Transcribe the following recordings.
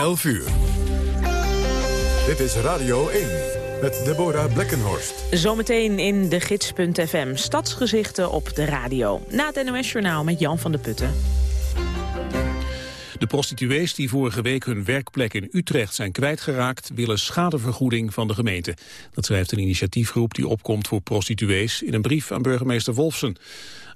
11 uur. Dit is Radio 1 met Deborah Blekkenhorst. Zometeen in de gids.fm. Stadsgezichten op de radio. Na het NOS-journaal met Jan van der Putten. De prostituees die vorige week hun werkplek in Utrecht zijn kwijtgeraakt... willen schadevergoeding van de gemeente. Dat schrijft een initiatiefgroep die opkomt voor prostituees... in een brief aan burgemeester Wolfsen.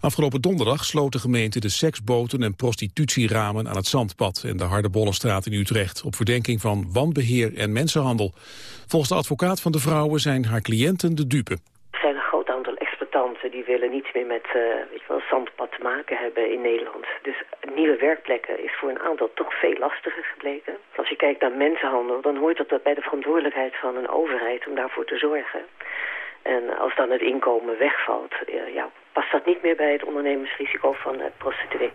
Afgelopen donderdag sloot de gemeente de seksboten en prostitutieramen aan het Zandpad en de Hardebollenstraat in Utrecht op verdenking van wanbeheer en mensenhandel. Volgens de advocaat van de vrouwen zijn haar cliënten de dupe. Er zijn een groot aantal die willen niets meer met wel, zandpad te maken hebben in Nederland. Dus nieuwe werkplekken is voor een aantal toch veel lastiger gebleken. Als je kijkt naar mensenhandel, dan hoort dat bij de verantwoordelijkheid van een overheid om daarvoor te zorgen. En als dan het inkomen wegvalt, ja, past dat niet meer bij het ondernemersrisico van prostituees.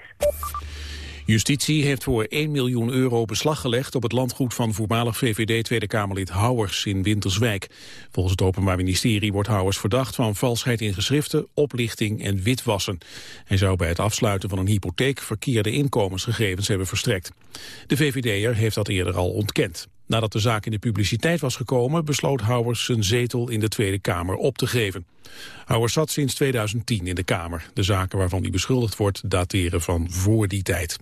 Justitie heeft voor 1 miljoen euro beslag gelegd op het landgoed van voormalig VVD Tweede Kamerlid Houwers in Winterswijk. Volgens het Openbaar Ministerie wordt Houwers verdacht van valsheid in geschriften, oplichting en witwassen. Hij zou bij het afsluiten van een hypotheek verkeerde inkomensgegevens hebben verstrekt. De VVD'er heeft dat eerder al ontkend. Nadat de zaak in de publiciteit was gekomen, besloot Houwers zijn zetel in de Tweede Kamer op te geven. Houwers zat sinds 2010 in de Kamer. De zaken waarvan hij beschuldigd wordt dateren van voor die tijd.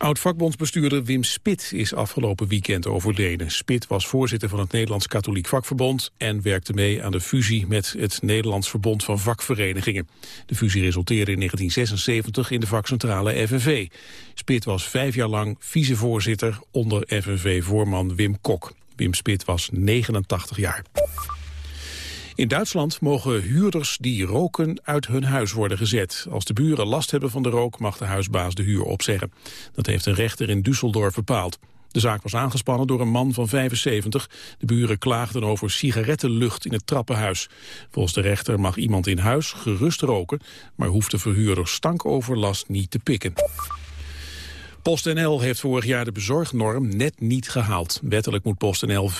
Oud-vakbondsbestuurder Wim Spit is afgelopen weekend overleden. Spit was voorzitter van het Nederlands Katholiek Vakverbond... en werkte mee aan de fusie met het Nederlands Verbond van Vakverenigingen. De fusie resulteerde in 1976 in de vakcentrale FNV. Spit was vijf jaar lang vicevoorzitter onder FNV-voorman Wim Kok. Wim Spit was 89 jaar. In Duitsland mogen huurders die roken uit hun huis worden gezet. Als de buren last hebben van de rook mag de huisbaas de huur opzeggen. Dat heeft een rechter in Düsseldorf bepaald. De zaak was aangespannen door een man van 75. De buren klaagden over sigarettenlucht in het trappenhuis. Volgens de rechter mag iemand in huis gerust roken... maar hoeft de verhuurder stankoverlast niet te pikken. PostNL heeft vorig jaar de bezorgnorm net niet gehaald. Wettelijk moet PostNL 95%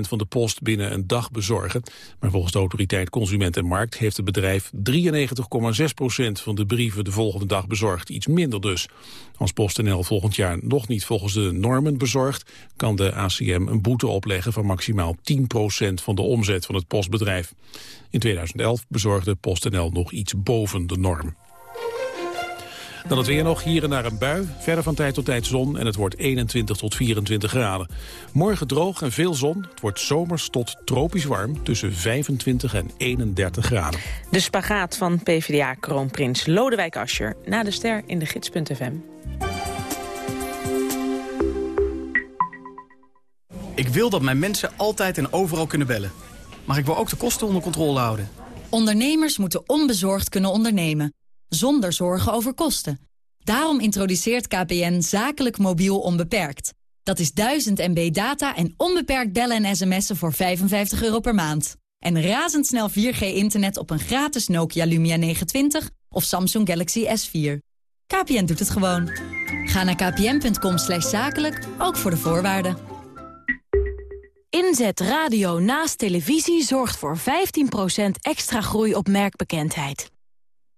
van de post binnen een dag bezorgen. Maar volgens de autoriteit Consument en Markt heeft het bedrijf 93,6% van de brieven de volgende dag bezorgd. Iets minder dus. Als PostNL volgend jaar nog niet volgens de normen bezorgt, kan de ACM een boete opleggen van maximaal 10% van de omzet van het postbedrijf. In 2011 bezorgde PostNL nog iets boven de norm. Dan het weer nog, hier en daar een bui. Verder van tijd tot tijd zon en het wordt 21 tot 24 graden. Morgen droog en veel zon. Het wordt zomers tot tropisch warm tussen 25 en 31 graden. De spagaat van PvdA-kroonprins Lodewijk Asscher. Na de ster in de gids.fm. Ik wil dat mijn mensen altijd en overal kunnen bellen. Maar ik wil ook de kosten onder controle houden. Ondernemers moeten onbezorgd kunnen ondernemen zonder zorgen over kosten. Daarom introduceert KPN zakelijk mobiel onbeperkt. Dat is 1000 MB data en onbeperkt bellen en sms'en voor 55 euro per maand. En razendsnel 4G-internet op een gratis Nokia Lumia 920 of Samsung Galaxy S4. KPN doet het gewoon. Ga naar kpn.com zakelijk, ook voor de voorwaarden. Inzet radio naast televisie zorgt voor 15% extra groei op merkbekendheid.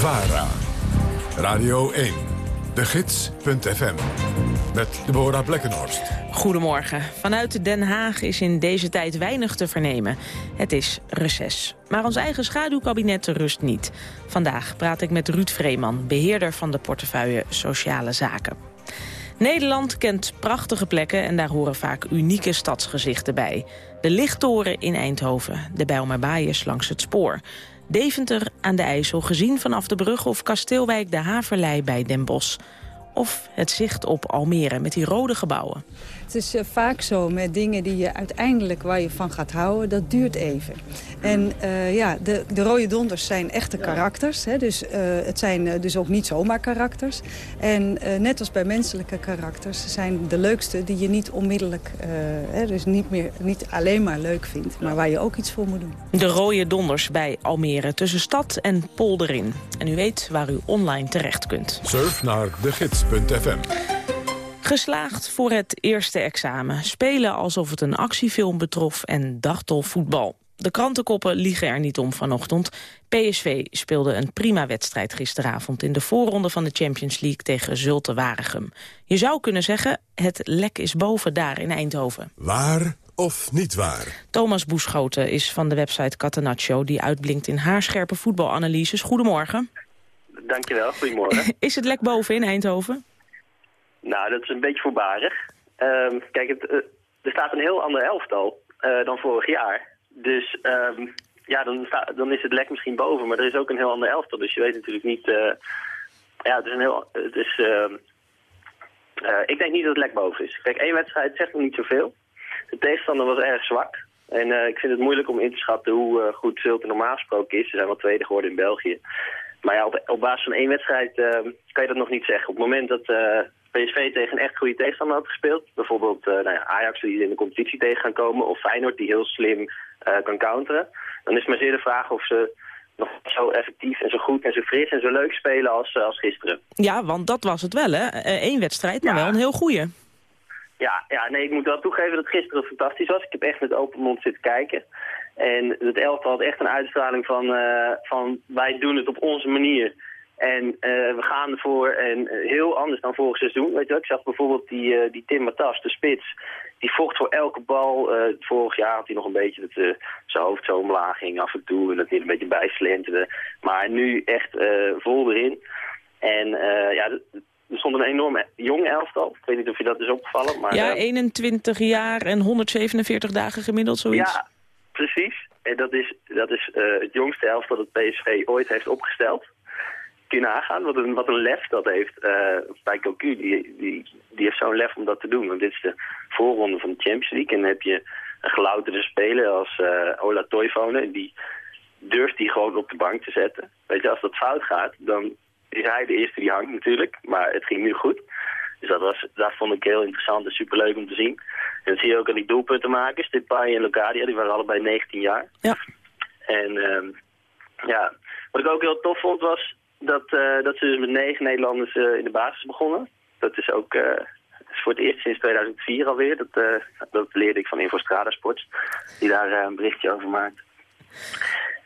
VARA. Radio 1. De Gids.fm. Met Deborah Blekkenhorst. Goedemorgen. Vanuit Den Haag is in deze tijd weinig te vernemen. Het is reces. Maar ons eigen schaduwkabinet rust niet. Vandaag praat ik met Ruud Vreeman, beheerder van de portefeuille Sociale Zaken. Nederland kent prachtige plekken en daar horen vaak unieke stadsgezichten bij. De Lichttoren in Eindhoven, de Bijlmerbaaiers langs het spoor... Deventer aan de IJssel, gezien vanaf de brug... of Kasteelwijk de Haverlei bij Den Bosch. of het zicht op Almere met die rode gebouwen. Het is uh, vaak zo met dingen die je uiteindelijk waar je van gaat houden, dat duurt even. En uh, ja, de, de rode donders zijn echte karakters. Hè, dus uh, het zijn dus ook niet zomaar karakters. En net als bij menselijke karakters zijn de leukste die je niet onmiddellijk, hè, dus niet, meer, niet alleen maar leuk vindt, maar waar je ook iets voor moet doen. De rode donders bij Almere tussen stad en polderin. En u weet waar u online terecht kunt. Surf naar degids.fm. Geslaagd voor het eerste examen. Spelen alsof het een actiefilm betrof en dachtelvoetbal. De krantenkoppen liegen er niet om vanochtend. PSV speelde een prima wedstrijd gisteravond... in de voorronde van de Champions League tegen Zulte Waregem. Je zou kunnen zeggen, het lek is boven daar in Eindhoven. Waar of niet waar? Thomas Boeschoten is van de website Catenaccio... die uitblinkt in haarscherpe voetbalanalyses. Goedemorgen. Dankjewel, goedemorgen. is het lek boven in Eindhoven? Nou, dat is een beetje voorbarig. Uh, kijk, het, uh, er staat een heel ander elftal uh, dan vorig jaar. Dus um, ja, dan, dan is het lek misschien boven. Maar er is ook een heel ander elftal. Dus je weet natuurlijk niet... Uh, ja, het is een heel... Het is, ehm, ik denk niet dat het lek boven is. Kijk, één wedstrijd zegt nog niet zoveel. De tegenstander was erg zwak. En ik vind het moeilijk om in te schatten hoe goed Zulte normaal gesproken is. Ze zijn wel tweede geworden in België. Maar ja, op, op basis van één wedstrijd kan je dat nog niet zeggen. Op het moment dat PSV tegen een echt goede tegenstander had gespeeld. Bijvoorbeeld uh, nou ja, Ajax die in de competitie tegen gaan komen. Of Feyenoord die heel slim uh, kan counteren. Dan is maar zeer de vraag of ze nog zo effectief en zo goed en zo fris en zo leuk spelen als, uh, als gisteren. Ja, want dat was het wel hè. Eén wedstrijd, maar ja. wel een heel goede. Ja, ja, nee, ik moet wel toegeven dat gisteren fantastisch was. Ik heb echt met open mond zitten kijken. En het elftal had echt een uitstraling van, van wij doen het op onze manier. En uh, we gaan ervoor en heel anders dan vorig seizoen. Weet je, ik zag bijvoorbeeld die, uh, die Tim Matas, de spits. Die vocht voor elke bal. Uh, vorig jaar had hij nog een beetje dat zijn hoofd zo omlaag ging af en toe. En dat hij een beetje bijslenterde. Maar nu echt vol erin. En ja, er stond een enorme jong elftal. Ik weet niet of je dat is opgevallen. Maar, ja, 21 jaar en 147 dagen gemiddeld, zoiets. Ja, precies. En dat is, dat is het jongste elftal dat PSV ooit heeft opgesteld kun je nagaan wat een, wat een lef dat heeft uh, bij Cocu. Die, die, die heeft zo'n lef om dat te doen. Want dit is de voorronde van de Champions League. En dan heb je een gelouterde speler als uh, Ola Toivonen. Die durft die gewoon op de bank te zetten. Weet je, als dat fout gaat, dan is hij de eerste die hangt natuurlijk. Maar het ging nu goed. Dus dat, was, dat vond ik heel interessant en superleuk om te zien. En dat zie je ook aan die doelpuntenmakers. Depay en Locadia, die waren allebei 19 jaar. Ja. En um, ja, wat ik ook heel tof vond was dat, uh, dat ze dus met negen Nederlanders uh, in de basis begonnen. Dat is ook uh, is voor het eerst sinds 2004 alweer. Dat, dat leerde ik van Infostrada Sports, die daar een berichtje over maakt.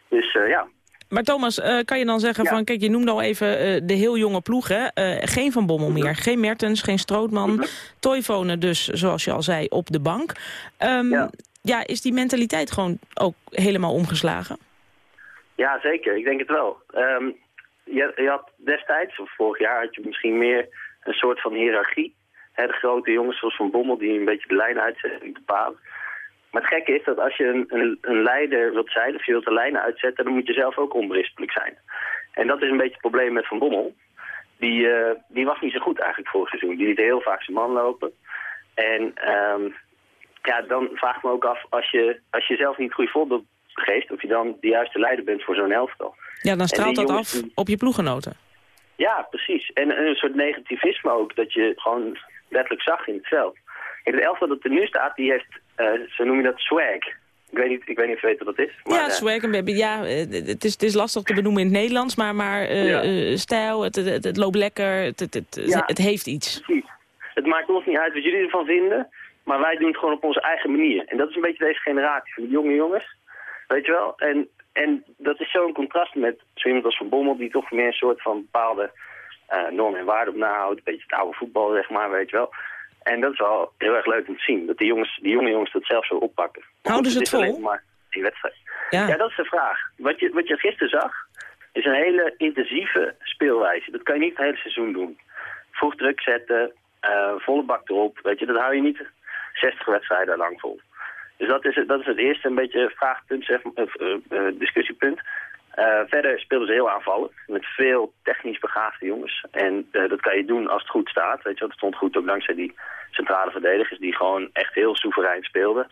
Dus ja, maar Thomas, uh, kan je dan zeggen ja. van, kijk, je noemde al even uh, de heel jonge ploeg, hè? Uh, geen Van Bommel meer, ja. geen Mertens, geen Strootman, mm -hmm. Toivonen dus, zoals je al zei, op de bank. Um, ja. ja, is die mentaliteit gewoon ook helemaal omgeslagen? Ja, zeker. Ik denk het wel. Um, je, had destijds, of vorig jaar, had je misschien meer een soort van hiërarchie. He, de grote jongens zoals Van Bommel die een beetje de lijn uitzetten en bepalen. Maar het gekke is dat als je een, een, een leider wilt zijn of je wilt de lijnen uitzetten, dan moet je zelf ook onberispelijk zijn. En dat is een beetje het probleem met Van Bommel. Die, uh, die was niet zo goed eigenlijk vorig seizoen. Die liet heel vaak zijn man lopen. En um, ja, dan vraag ik me ook af, als je, als je zelf niet het goede voorbeeld geeft, of je dan de juiste leider bent voor zo'n elftal. Ja, dan straalt dat af op je ploeggenoten. Ja, precies. En een soort negativisme ook, dat je gewoon letterlijk zag in het veld. De elftal dat er nu staat, die heeft, uh, zo noem je dat, swag. Ik weet niet, ik weet niet of je weet wat dat is. Maar, ja, swag. Ja, het is, het is lastig te benoemen in het Nederlands, maar, maar uh, ja. stijl, het, het, het, loopt lekker, het, het, het, ja, het heeft iets. Precies. Het maakt ons niet uit wat jullie ervan vinden, maar wij doen het gewoon op onze eigen manier. En dat is een beetje deze generatie van de jonge jongens, weet je wel. En en dat is zo'n contrast met zo iemand als Van Bommel... die toch meer een soort van bepaalde uh, normen en waarden op nahoudt. Een beetje het oude voetbal, zeg maar, weet je wel. En dat is wel heel erg leuk om te zien. Dat die, jongens, die jonge jongens dat zelf zo oppakken. Houden ze het vol? Maar die wedstrijd. Ja. ja, dat is de vraag. Wat je, wat je gisteren zag, is een hele intensieve speelwijze. Dat kan je niet het hele seizoen doen. Vroeg druk zetten, uh, volle bak erop. Weet je, dat hou je niet 60 wedstrijden lang vol. Dus dat is, dat is het eerste een beetje vraagpunt, zeg, uh, uh, discussiepunt. Eh, verder speelden ze heel aanvallend, met veel technisch begaafde jongens. En eh, dat kan je doen als het goed staat. Weet je, dat stond goed ook dankzij die centrale verdedigers die gewoon echt heel soeverein speelden.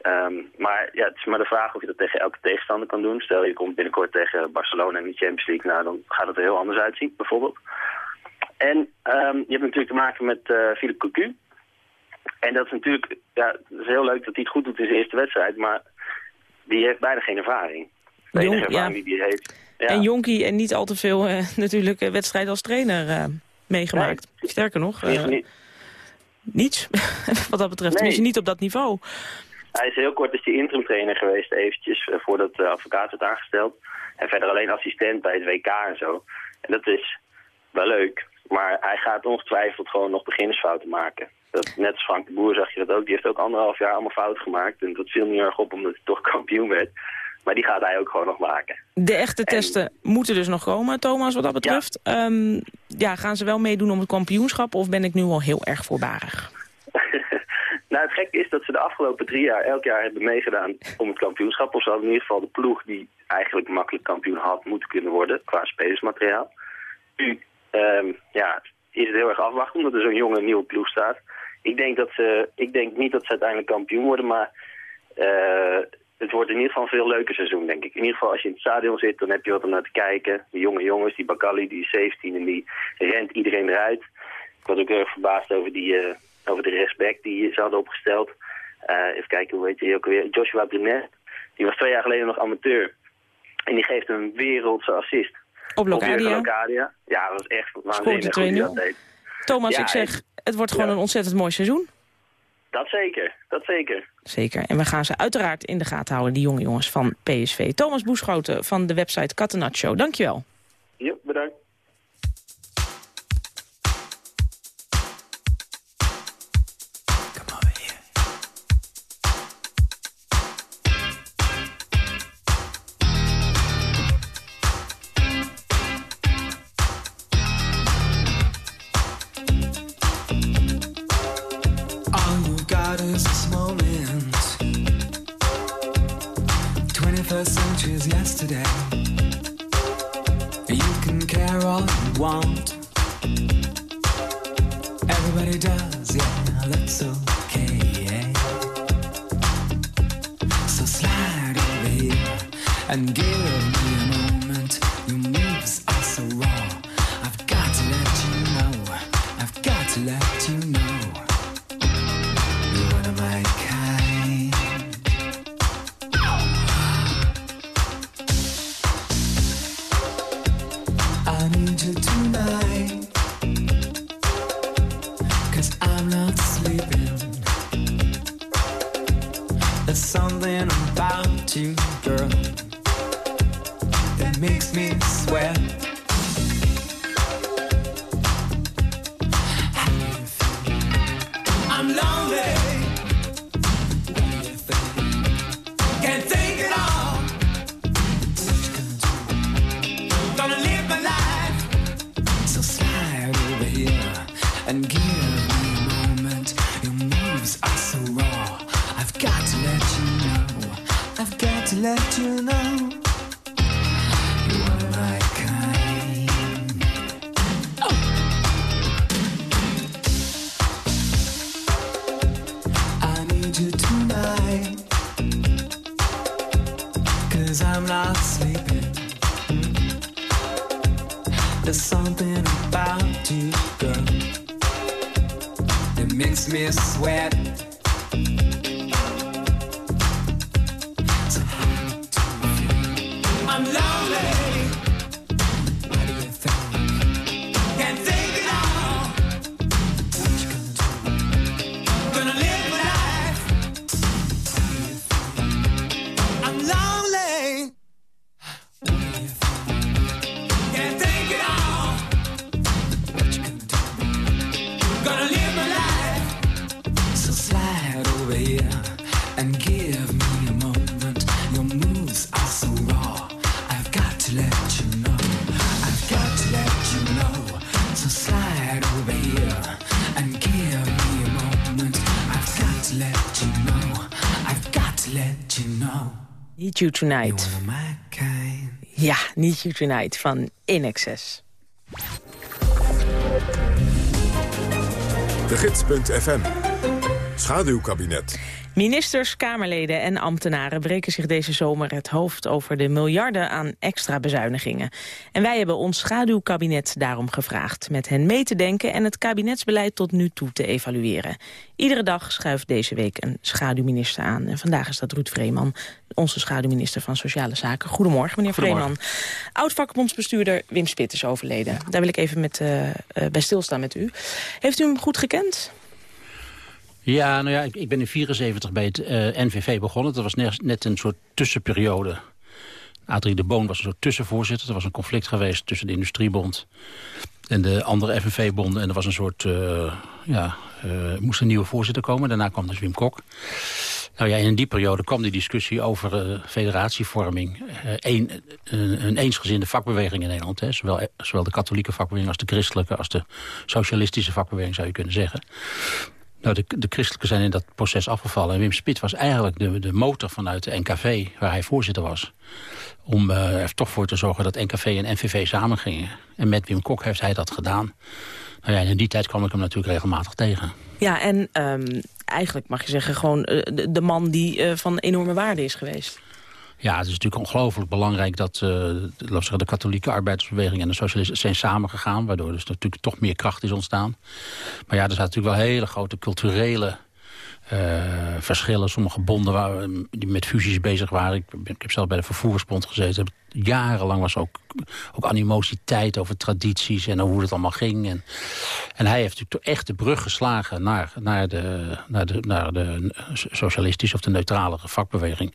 Ehm, maar ja, het is maar de vraag of je dat tegen elke tegenstander kan doen. Stel je komt binnenkort tegen Barcelona in de Champions League, nou dan gaat het er heel anders uitzien, bijvoorbeeld. En um, je hebt natuurlijk te maken met uh, Philippe Cocu. En dat is natuurlijk, ja, het is heel leuk dat hij het goed doet in zijn eerste wedstrijd, maar die heeft bijna geen ervaring. De Jong- ervaring ja. die hij heeft. Ja. En Jonkie en niet al te veel eh, natuurlijk eh, wedstrijden als trainer eh, meegemaakt. Sterker nog, niet- niets wat dat betreft. Nee. Niet op dat niveau. Hij is heel kort is die interim trainer geweest eventjes, voordat de advocaat werd aangesteld. En verder alleen assistent bij het WK en zo. En dat is wel leuk, maar hij gaat ongetwijfeld gewoon nog beginnersfouten maken. Dat, net als Frank de Boer zag je dat ook. Die heeft ook anderhalf jaar allemaal fouten gemaakt. En dat viel niet erg op omdat hij toch kampioen werd. Maar die gaat hij ook gewoon nog maken. De echte testen moeten dus nog komen, Thomas, wat dat betreft. Ja. ja, gaan ze wel meedoen om het kampioenschap of ben ik nu al heel erg voorbarig? nou, het gekke is dat ze de afgelopen drie jaar elk jaar hebben meegedaan om het kampioenschap. Of ze hadden in ieder geval de ploeg die eigenlijk makkelijk kampioen had moeten kunnen worden qua spelersmateriaal. Nu um, ja, is het heel erg afwachten omdat er zo'n jonge nieuwe ploeg staat. Ik denk, dat ze, ik denk niet dat ze uiteindelijk kampioen worden, maar uh, het wordt in ieder geval een veel leuker seizoen, denk ik. In ieder geval als je in het stadion zit, dan heb je wat om naar te kijken. De jonge jongens, die Bakali, die is 17 en die rent iedereen eruit. Ik was ook heel erg verbaasd over, die, uh, over de rechtsback die ze hadden opgesteld. Uh, even kijken, hoe heet hij ook alweer? Joshua Brunet. Die was twee jaar geleden nog amateur. En die geeft een wereldse assist. Op Locadia? Op Locadia. Ja, dat was echt waanzinnig dat deed. Thomas, Ja, ik zeg, het wordt gewoon ja. een ontzettend mooi seizoen. Dat zeker, dat zeker. Zeker. En we gaan ze uiteraard in de gaten houden, die jonge jongens van PSV. Thomas Boeschoten van de website Catenaccio. Dankjewel. Ja, bedankt. Need You Tonight. Ja, Need You Tonight van In Excess. De Gids.fm. Schaduwkabinet. Ministers, Kamerleden en ambtenaren breken zich deze zomer het hoofd over de miljarden aan extra bezuinigingen. En wij hebben ons schaduwkabinet daarom gevraagd met hen mee te denken en het kabinetsbeleid tot nu toe te evalueren. Iedere dag schuift deze week een schaduwminister aan. En vandaag is dat Ruud Vreeman, onze schaduwminister van Sociale Zaken. Goedemorgen, meneer Vreeman. Oud-vakbondsbestuurder Wim Spit is overleden. Daar wil ik even met, uh, uh, bij stilstaan met u. Heeft u hem goed gekend? Ja, nou ja, ik, ik ben in 74 bij het uh, NVV begonnen. Dat was net, net, een soort tussenperiode. Adrie de Boon was een soort tussenvoorzitter. Er was een conflict geweest tussen de Industriebond en de andere FNV-bonden. En er was een soort, uh, ja, uh, moest een nieuwe voorzitter komen. Daarna kwam dus Wim Kok. Nou ja, in die periode kwam die discussie over uh, federatievorming. een, een, een eensgezinde vakbeweging in Nederland. Hè. Zowel, zowel de katholieke vakbeweging als de christelijke... als de socialistische vakbeweging zou je kunnen zeggen. Nou, de, de christelijke zijn in dat proces afgevallen. En Wim Spit was eigenlijk de, de motor vanuit de NKV, waar hij voorzitter was. Om uh, er toch voor te zorgen dat NKV en NVV samengingen. En met Wim Kok heeft hij dat gedaan. Nou ja, in die tijd kwam ik hem natuurlijk regelmatig tegen. Ja, en um, eigenlijk mag je zeggen gewoon uh, de, de, man die uh, van enorme waarde is geweest. Ja, het is natuurlijk ongelooflijk belangrijk dat uh, zeggen, de katholieke arbeidersbeweging en de socialisten zijn samengegaan. Waardoor dus natuurlijk toch meer kracht is ontstaan. Maar ja, er zijn natuurlijk wel hele grote culturele uh, verschillen. Sommige bonden waar, die met fusies bezig waren. Ik, ik, heb zelf bij de vervoersbond gezeten. Jarenlang was ook, ook animositeit over tradities en hoe het allemaal ging. En, en hij heeft natuurlijk echt de brug geslagen naar, naar, de, naar, de, naar de socialistische of de neutrale vakbeweging.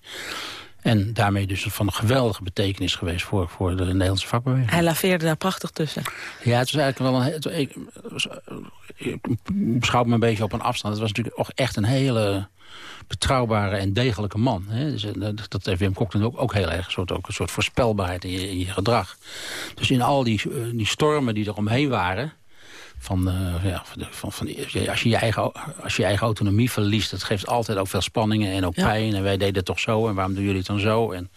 En daarmee dus van geweldige betekenis geweest voor, voor de Nederlandse vakbeweging. Hij laveerde daar prachtig tussen. Ja, het was eigenlijk wel een... Het, ik, ik beschouw me een beetje op een afstand. Het was natuurlijk ook echt een hele betrouwbare en degelijke man. Hè? Dus, dat heeft Wim Kok ook, ook heel erg. Een soort, ook een soort voorspelbaarheid in je, in je gedrag. Dus in al die, die stormen die er omheen waren... Van, uh, ja, van, van, als, je je eigen, als je je eigen autonomie verliest, dat geeft altijd ook veel spanningen en ook ja. pijn. En wij deden het toch zo en waarom doen jullie het dan zo? En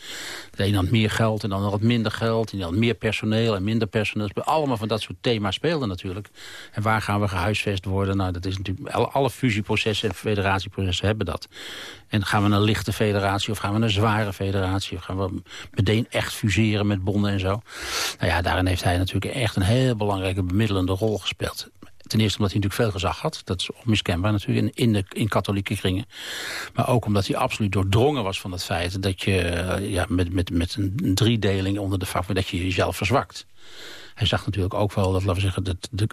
de een had meer geld en dan had minder geld. En die had meer personeel en minder personeel. Allemaal van dat soort thema's speelden natuurlijk. En waar gaan we gehuisvest worden? Nou, dat is natuurlijk, alle fusieprocessen en federatieprocessen hebben dat. En gaan we een lichte federatie of gaan we een zware federatie? Of gaan we meteen echt fuseren met bonden en zo? Nou ja, daarin heeft hij natuurlijk echt een heel belangrijke bemiddelende rol gespeeld. Ten eerste omdat hij natuurlijk veel gezag had. Dat is onmiskenbaar natuurlijk in, in, de, in katholieke kringen. Maar ook omdat hij absoluut doordrongen was van het feit... dat je ja, met, met, met een driedeling onder de vak... dat je jezelf verzwakt. Hij zag natuurlijk ook wel dat, laten we zeggen, de,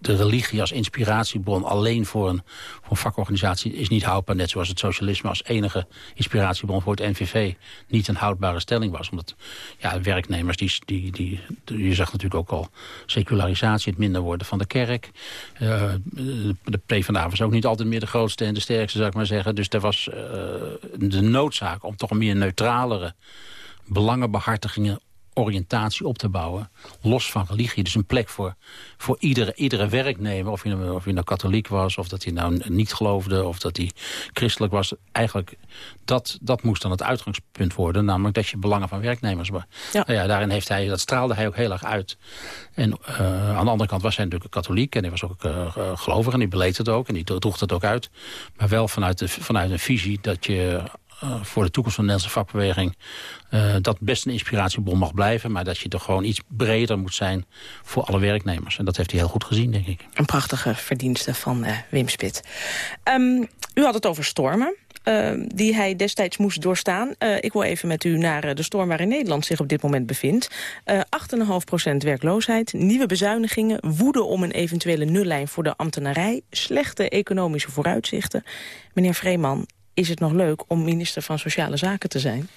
de, religie als inspiratiebron alleen voor een, voor vakorganisatie is niet houdbaar. Net zoals het socialisme als enige inspiratiebron voor het NVV niet een houdbare stelling was. Omdat ja, werknemers, die, die, die, je zag natuurlijk ook al secularisatie, het minder worden van de kerk. Uh, de PvdA was ook niet altijd meer de grootste en de sterkste, zou ik maar zeggen. Dus er was uh, de noodzaak om toch een meer neutralere belangenbehartigingen oriëntatie op te bouwen. Los van religie. Dus een plek voor, voor iedere, iedere werknemer. Of hij, nou, of hij nou katholiek was, of dat hij nou niet geloofde... of dat hij christelijk was. Eigenlijk, dat, dat moest dan het uitgangspunt worden. Namelijk dat je belangen van werknemers... Ja. Nou ja, daarin heeft hij, dat straalde hij ook heel erg uit. En uh, aan de andere kant was hij natuurlijk katholiek... en hij was ook uh, gelovig en die beleed het ook... en die droeg het ook uit. Maar wel vanuit, de, vanuit een visie dat je voor de toekomst van de Nederlandse vakbeweging... Uh, dat best een inspiratiebron mag blijven... maar dat je toch gewoon iets breder moet zijn voor alle werknemers. En dat heeft hij heel goed gezien, denk ik. Een prachtige verdienste van uh, Wim Spit. Um, u had het over stormen. Uh, die hij destijds moest doorstaan. Ik wil even met u naar de storm waarin Nederland zich op dit moment bevindt. 8,5% werkloosheid, nieuwe bezuinigingen... woede om een eventuele nullijn voor de ambtenarij... slechte economische vooruitzichten. Meneer Vreeman, is het nog leuk om minister van Sociale Zaken te zijn?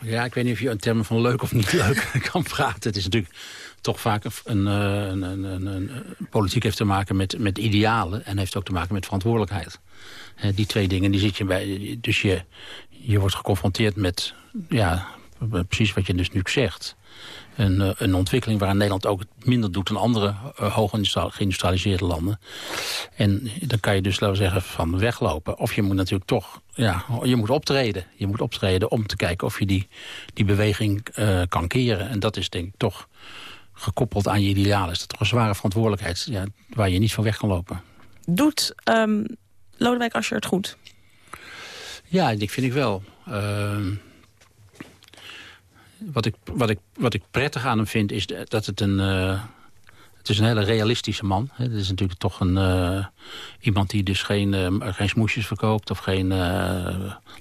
Ja, ik weet niet of je in termen van leuk of niet leuk kan praten. Het is natuurlijk toch vaak een, een, een, een, een politiek heeft te maken met, met idealen... en heeft ook te maken met verantwoordelijkheid. die twee dingen, die zit je bij. Dus je, je wordt geconfronteerd met ja, precies wat je dus nu zegt. Een, eh, een ontwikkeling waar Nederland ook minder doet dan andere uh, hoog geïndustrialiseerde landen. En dan kan je dus, laten we zeggen, van weglopen. Of je moet natuurlijk toch, ja, je moet optreden. Je moet optreden om te kijken of je die, die beweging uh, kan keren. En dat is denk ik toch gekoppeld aan je idealen. Is dat toch een zware verantwoordelijkheid ja, waar je niet van weg kan lopen. Doet um, Lodewijk Asscher het goed? Ja, ik vind ik wel. Uh, wat, ik, wat, ik, wat ik prettig aan hem vind is dat het een... Uh, het is een hele realistische man. Het is natuurlijk toch een, uh, iemand die dus geen, uh, geen smoesjes verkoopt... of geen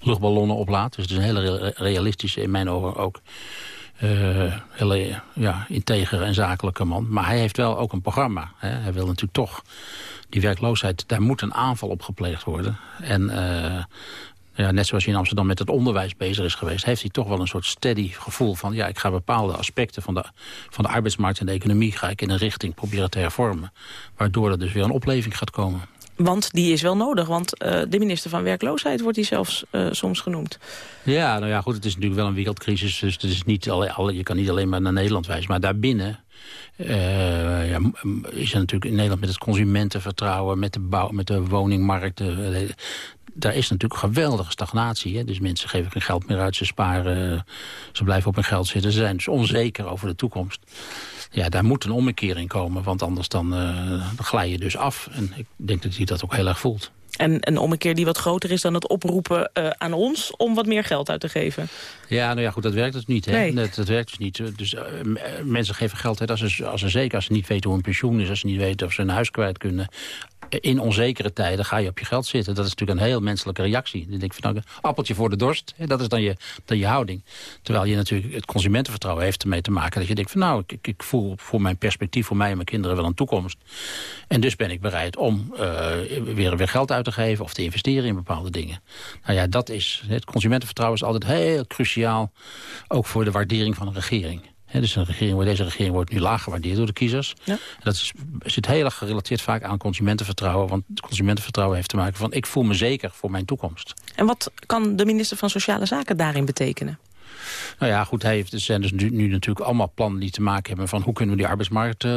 luchtballonnen oplaat. Dus het is een hele realistische, in mijn ogen ook... hele ja, integere en zakelijke man. Maar hij heeft wel ook een programma. Hè. Hij wil natuurlijk toch die werkloosheid, daar moet een aanval op gepleegd worden. En ja, net zoals hij in Amsterdam met het onderwijs bezig is geweest... heeft hij toch wel een soort steady gevoel van... ja, ik ga bepaalde aspecten van de, van de arbeidsmarkt en de economie... ga ik in een richting proberen te hervormen. Waardoor er dus weer een opleving gaat komen. Want die is wel nodig, want uh, de minister van Werkloosheid wordt hij zelfs uh, soms genoemd. Ja, nou ja, goed, het is natuurlijk wel een wereldcrisis, dus het is niet alle, je kan niet alleen maar naar Nederland wijzen. Maar daarbinnen uh, ja, is er natuurlijk in Nederland met het consumentenvertrouwen, met de, bouw, met de woningmarkt, daar is natuurlijk geweldige stagnatie. Hè? Dus mensen geven geen geld meer uit, ze sparen, ze blijven op hun geld zitten. Ze zijn dus onzeker over de toekomst. Ja, daar moet een ommekeer komen, want anders dan, uh, dan glij je dus af. En ik denk dat hij dat ook heel erg voelt. En een ommekeer die wat groter is dan het oproepen uh, aan ons om wat meer geld uit te geven. Ja, nou ja, goed, dat werkt dus niet. Hè? Nee. Dat, dat werkt dus niet. Dus uh, mensen geven geld uit als ze, als ze zeker, als ze niet weten hoe hun pensioen is, als ze niet weten of ze een huis kwijt kunnen, in onzekere tijden ga je op je geld zitten. Dat is natuurlijk een heel menselijke reactie. Dan denk ik van, nou, appeltje voor de dorst, dat is dan je, dan je houding. Terwijl je natuurlijk het consumentenvertrouwen heeft ermee te maken. Dat je denkt van nou, ik, ik voel voor mijn perspectief, voor mij en mijn kinderen wel een toekomst. En dus ben ik bereid om uh, weer, weer geld uit te geven of te investeren in bepaalde dingen. Nou ja, dat is, het consumentenvertrouwen is altijd heel cruciaal. Ook voor de waardering van een regering dus een regering, deze regering wordt nu laag gewaardeerd door de kiezers. Ja. Dat is, zit heel erg gerelateerd vaak aan consumentenvertrouwen. Want consumentenvertrouwen heeft te maken van... ik voel me zeker voor mijn toekomst. En wat kan de minister van Sociale Zaken daarin betekenen? Nou ja, goed, hij heeft, er zijn dus nu, nu, natuurlijk allemaal plannen die te maken hebben... van hoe kunnen we die arbeidsmarkt uh,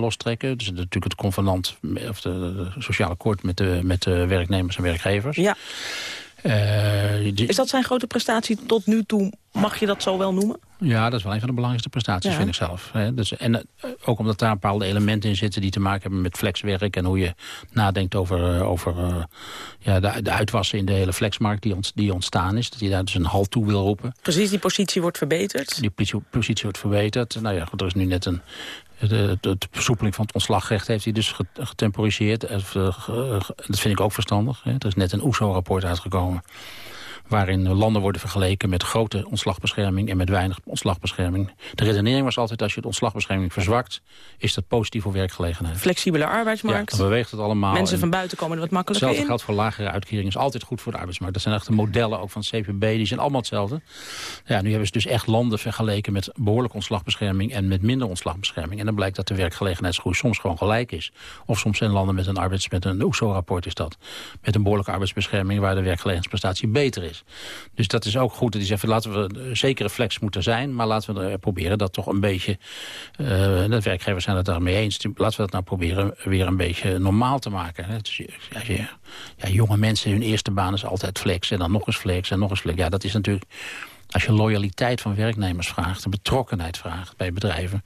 lostrekken. Dus natuurlijk het convenant, of de, sociale akkoord met de, met de werknemers en werkgevers. Ja. Uh, Is dat zijn grote prestatie tot nu toe? Mag je dat zo wel noemen? Ja, dat is wel een van de belangrijkste prestaties, vind ik zelf. Dus, en uh, ook omdat daar bepaalde elementen in zitten die te maken hebben met flexwerk... en hoe je nadenkt over, uh, over ja, de, de, uitwassen in de hele flexmarkt die, ont, die ontstaan is. Dat je daar dus een halt toe wil roepen. Precies, die positie wordt verbeterd. Die positie, positie wordt verbeterd. Nou ja, er is nu net een, de, de, versoepeling van het ontslagrecht heeft hij dus getemporiseerd. Dat vind ik ook verstandig. Er is net een OESO-rapport uitgekomen waarin landen worden vergeleken met grote ontslagbescherming en met weinig ontslagbescherming. De redenering was altijd, als je de ontslagbescherming verzwakt, is dat positief voor werkgelegenheid. Flexibele arbeidsmarkt. Ja, dan beweegt het allemaal. Mensen van buiten komen er wat makkelijker in. Hetzelfde geldt voor lagere uitkeringen, is altijd goed voor de arbeidsmarkt. Dat zijn echt de modellen ook van het CPB, die zijn allemaal hetzelfde. Ja, nu hebben ze dus echt landen vergeleken met behoorlijke ontslagbescherming en met minder ontslagbescherming. En dan blijkt dat de werkgelegenheidsgroei soms gewoon gelijk is. Of soms zijn landen met een arbeids, met een OESO-rapport is dat. Met een behoorlijke arbeidsbescherming waar de werkgelegenheidsprestatie beter is. Dus dat is ook goed. Dat hij zegt, laten we zekere flex moeten zijn... maar laten we er proberen dat toch een beetje... Uh, de werkgevers zijn het daarmee eens. Laten we dat nou proberen weer een beetje normaal te maken. Dus, ja, jonge mensen, hun eerste baan is altijd flex... en dan nog eens flex en nog eens flex. Ja, dat is natuurlijk als je loyaliteit van werknemers vraagt, de betrokkenheid vraagt bij bedrijven,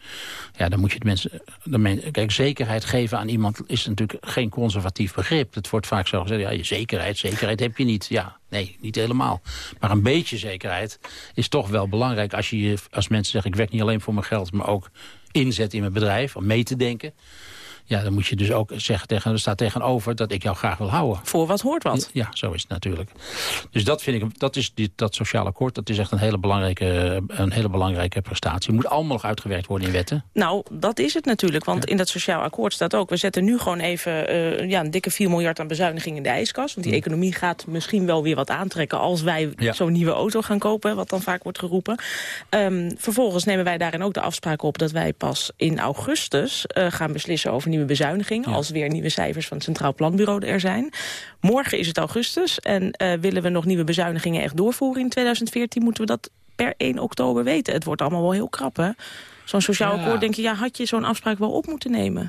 ja, dan moet je het mensen. De kijk, zekerheid geven aan iemand is natuurlijk geen conservatief begrip. Het wordt vaak zo gezegd, ja, je zekerheid, zekerheid heb je niet. Ja, nee, niet helemaal. Maar een beetje zekerheid is toch wel belangrijk als, je, als mensen zeggen, ik werk niet alleen voor mijn geld, maar ook inzet in mijn bedrijf, om mee te denken. Ja, dan moet je dus ook zeggen tegen, er staat tegenover dat ik jou graag wil houden. Voor wat hoort wat. Ja, zo is het natuurlijk. Dus dat vind ik, dat is dit, dat sociaal akkoord, dat is echt een hele belangrijke, een hele belangrijke prestatie. Moet allemaal nog uitgewerkt worden in wetten. Nou, dat is het natuurlijk, want in dat sociaal akkoord staat ook, we zetten nu gewoon even uh, ja, een dikke 4 miljard aan bezuiniging in de ijskast. Want die mm. economie gaat misschien wel weer wat aantrekken als wij zo'n nieuwe auto gaan kopen, wat dan vaak wordt geroepen. Um, vervolgens nemen wij daarin ook de afspraak op dat wij pas in augustus uh, gaan beslissen over nieuwe bezuinigingen... als weer nieuwe cijfers van het Centraal Planbureau er zijn. Morgen is het augustus en uh, willen we nog nieuwe bezuinigingen echt doorvoeren in 2014... moeten we dat per 1 oktober weten. Het wordt allemaal wel heel krap, hè? Zo'n sociaal Ja. akkoord, denk je, ja, had je zo'n afspraak wel op moeten nemen?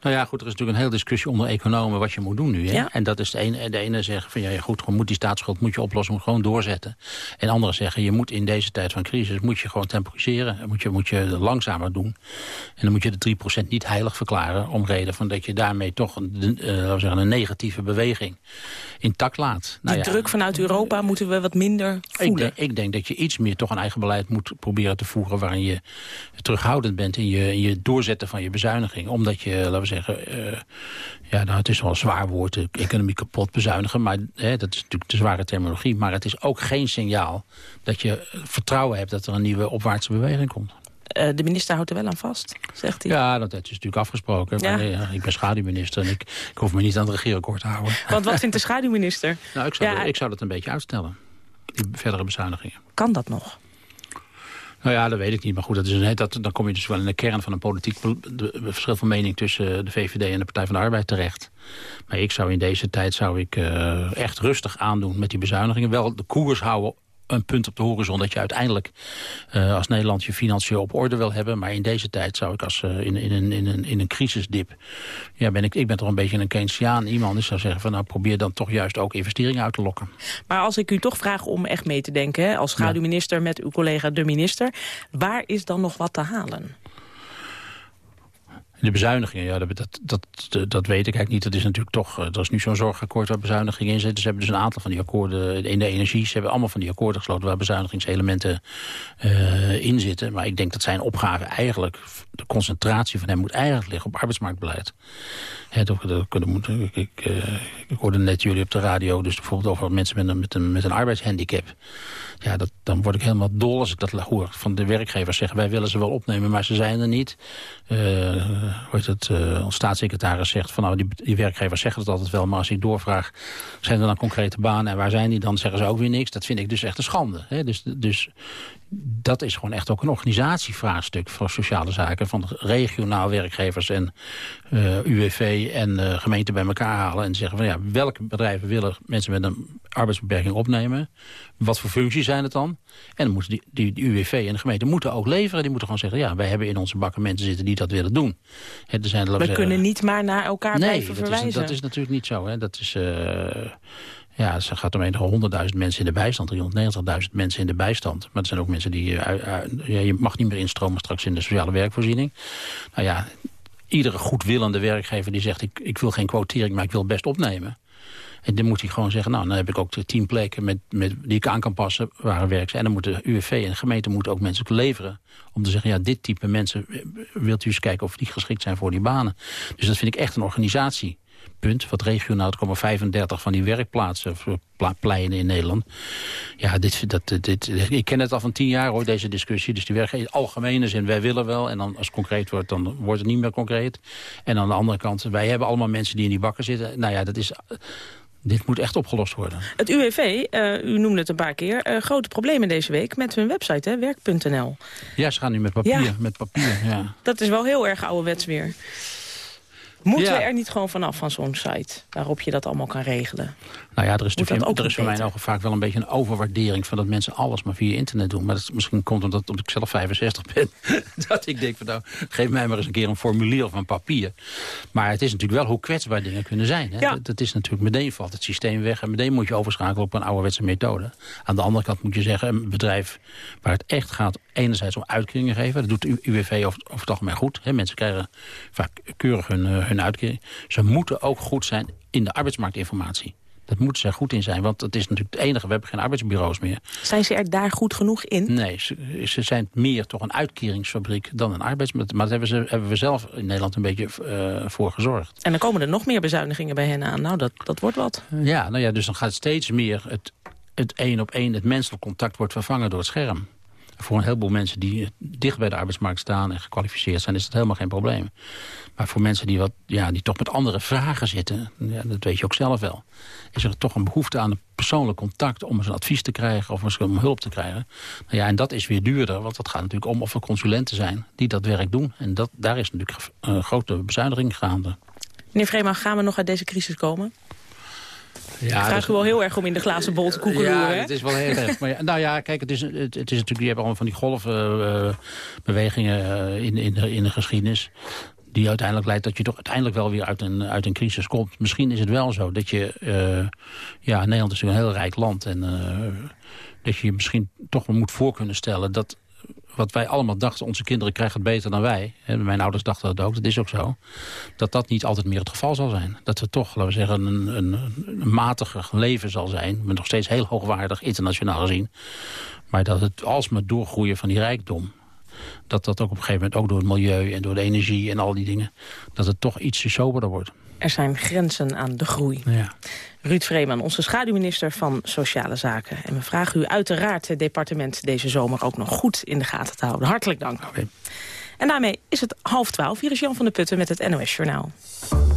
Nou ja, goed, er is natuurlijk een hele discussie onder economen wat je moet doen nu. Hè? Ja. En dat is de ene, de ene zeggen van ja, goed, gewoon moet die staatsschuld moet je oplossen, moet gewoon doorzetten. En anderen zeggen je moet in deze tijd van crisis moet je gewoon temporiseren, moet je, moet je langzamer doen. En dan moet je de 3% niet heilig verklaren om reden van dat je daarmee toch een, we zeggen, een negatieve beweging intact laat. Die Nou ja, druk vanuit Europa moeten we wat minder ik voelen. denk, ik denk dat je iets meer toch een eigen beleid moet proberen te voeren... waarin je terughoudend bent in je, in je doorzetten van je bezuiniging. Omdat je, laten we zeggen... eh, ja, nou, het is wel een zwaar woord, de economie kapot bezuinigen. Maar hè, dat is natuurlijk de zware terminologie. Maar het is ook geen signaal dat je vertrouwen hebt... dat er een nieuwe opwaartse beweging komt. Eh, de minister houdt er wel aan vast, zegt hij. Ja, dat, dat is natuurlijk afgesproken. Ja. Maar, nee, ja, ik ben schaduwminister en ik, ik hoef me niet aan het regeerakkoord te houden. Want wat vindt de schaduwminister? Nou, ik zou, Ja, ik zou dat een beetje uitstellen. Die verdere bezuinigingen. Kan dat nog? Nou ja, dat weet ik niet. Maar goed, dat is een, dat, dan kom je dus wel in de kern van een politiek verschil van mening tussen de VVD en de Partij van de Arbeid terecht. Maar ik zou in deze tijd zou ik, eh, echt rustig aandoen met die bezuinigingen. Wel de koers houden een punt op de horizon dat je uiteindelijk eh, als Nederland je financiën op orde wil hebben. Maar in deze tijd zou ik als eh, in, in, een, in, een, in een crisisdip... Ja, ben ik, ik ben toch een beetje een Keynesiaan iemand. Dus zou zeggen van nou probeer dan toch juist ook investeringen uit te lokken. Maar als ik u toch vraag om echt mee te denken... Hè, als schaduwminister met uw collega de minister... waar is dan nog wat te halen? De bezuinigingen, ja, dat, dat, dat, dat weet ik eigenlijk niet. Dat is natuurlijk toch, eh, er is nu zo'n zorgakkoord waar bezuinigingen in zitten. Ze hebben dus een aantal van die akkoorden in de energie. Ze hebben allemaal van die akkoorden gesloten waar bezuinigingselementen eh, in zitten. Maar ik denk dat zijn opgave eigenlijk, de concentratie van hem moet eigenlijk liggen op arbeidsmarktbeleid. Ik, ik, eh, ik hoorde net jullie op de radio, dus bijvoorbeeld over mensen met een, met een, met een arbeidshandicap. Ja, dat, dan word ik helemaal dol als ik dat hoor. Van de werkgevers zeggen, wij willen ze wel opnemen, maar ze zijn er niet. Eh, hoe het, ons staatssecretaris zegt van nou, die, werkgevers zeggen het altijd wel, maar als ik doorvraag, zijn er dan concrete banen en waar zijn die? Dan zeggen ze ook weer niks. Dat vind ik dus echt een schande. Dus, dus dat is gewoon echt ook een organisatievraagstuk voor sociale zaken. Van regionaal werkgevers en eh, UWV en eh, gemeenten bij elkaar halen. En zeggen van ja, welke bedrijven willen mensen met een arbeidsbeperking opnemen? Wat voor functies zijn het dan? En dan moeten die, die, die UWV en de gemeente moeten ook leveren. Die moeten gewoon zeggen, ja, wij hebben in onze bakken mensen zitten die dat willen doen. Er zijn, We zeggen, kunnen niet maar naar elkaar nee, blijven dat verwijzen. Is, dat is natuurlijk niet zo. Hè. Dat is, eh, ja, ze gaat om enige 100.000 mensen in de bijstand, 390.000 mensen in de bijstand. Maar er zijn ook mensen die... eh, je mag niet meer instromen straks in de sociale werkvoorziening. Nou ja, iedere goedwillende werkgever die zegt... ik, ik wil geen quotering, maar ik wil best opnemen. En dan moet hij gewoon zeggen, nou, dan heb ik ook tien plekken met, met, die ik aan kan passen waar er werk zijn. En dan moeten UWV en de gemeente moeten ook mensen leveren. Om te zeggen, ja, dit type mensen, wilt u eens kijken of die geschikt zijn voor die banen. Dus dat vind ik echt een organisatiepunt. Wat regionaal, er komen 35 van die werkplaatsen, of pla- pleinen in Nederland. Ja, dit, dat, dit, ik ken het al van tien jaar hoor, deze discussie. Dus die werkgever, algemene zin, wij willen wel. En dan als het concreet wordt, dan wordt het niet meer concreet. En aan de andere kant, wij hebben allemaal mensen die in die bakken zitten. Nou ja, dat is... Dit moet echt opgelost worden. Het UWV, eh, u noemde het een paar keer, eh, grote problemen deze week met hun website, hè, werk.nl. Ja, ze gaan nu met papier. Ja. Met papier ja. Dat is wel heel erg ouderwets weer. Moeten Ja. we er niet gewoon vanaf van zo'n site waarop je dat allemaal kan regelen? Nou ja, er is, natuurlijk- ook er is voor mij ogen vaak wel een beetje een overwaardering... van dat mensen alles maar via internet doen. Maar dat is, misschien komt omdat, omdat ik zelf 65 ben. dat ik denk van nou, geef mij maar eens een keer een formulier of een papier. Maar het is natuurlijk wel hoe kwetsbaar dingen kunnen zijn. Hè? Ja. Dat, dat is natuurlijk meteen valt het systeem weg... en meteen moet je overschakelen op een ouderwetse methode. Aan de andere kant moet je zeggen, een bedrijf waar het echt gaat... enerzijds om uitkeringen geven. Dat doet UWV over, over het algemeen goed. Hè? Mensen krijgen vaak keurig hun, eh, hun uitkering. Ze moeten ook goed zijn in de arbeidsmarktinformatie. Dat moeten ze er goed in zijn, want het is natuurlijk het enige. We hebben geen arbeidsbureaus meer. Zijn ze er daar goed genoeg in? Nee, ze, ze zijn meer toch een uitkeringsfabriek dan een arbeids... Maar dat hebben, ze, hebben we zelf in Nederland een beetje eh, voor gezorgd. En dan komen er nog meer bezuinigingen bij hen aan. Nou, dat, dat wordt wat. Ja, nou ja, dus dan gaat steeds meer het, het één op één... het menselijk contact wordt vervangen door het scherm. Voor een heleboel mensen die dicht bij de arbeidsmarkt staan... en gekwalificeerd zijn, is dat helemaal geen probleem. Maar voor mensen die, wat, ja, die toch met andere vragen zitten... Ja, dat weet je ook zelf wel... is er toch een behoefte aan een persoonlijk contact... om eens een advies te krijgen of eens om hulp te krijgen. Nou ja, en dat is weer duurder, want dat gaat natuurlijk om of er consulenten zijn... die dat werk doen. En dat, daar is natuurlijk een grote bezuiniging gaande. Meneer Vreeman, gaan we nog uit deze crisis komen? Ik vraag dat- u wel heel erg om in de glazen bol te koekeloeren. Ja, hè? het is wel heel erg. Maar ja, nou ja, kijk, het is, het, het is natuurlijk, je hebt allemaal van die golfbewegingen eh, in, in, de, in de geschiedenis. Die uiteindelijk leidt dat je toch uiteindelijk wel weer uit een, uit een crisis komt. Misschien is het wel zo dat je... eh, ja, Nederland is natuurlijk een heel rijk land. En eh, dat je je misschien toch wel moet voor kunnen stellen... dat wat wij allemaal dachten, onze kinderen krijgen het beter dan wij. Mijn ouders dachten dat ook, dat is ook zo. Dat dat niet altijd meer het geval zal zijn. Dat er toch, laten we zeggen, een, een, een matiger leven zal zijn. Maar nog steeds heel hoogwaardig, internationaal gezien. Maar dat het alsmaar doorgroeien van die rijkdom... dat dat ook op een gegeven moment, ook door het milieu en door de energie en al die dingen... dat het toch ietsje soberder wordt. Er zijn grenzen aan de groei. Ja. Ruud Vreeman, onze schaduwminister van Sociale Zaken. En we vragen u uiteraard het departement deze zomer ook nog goed in de gaten te houden. Hartelijk dank. En daarmee is het half twaalf. Hier is Jan van der Putten met het NOS Journaal.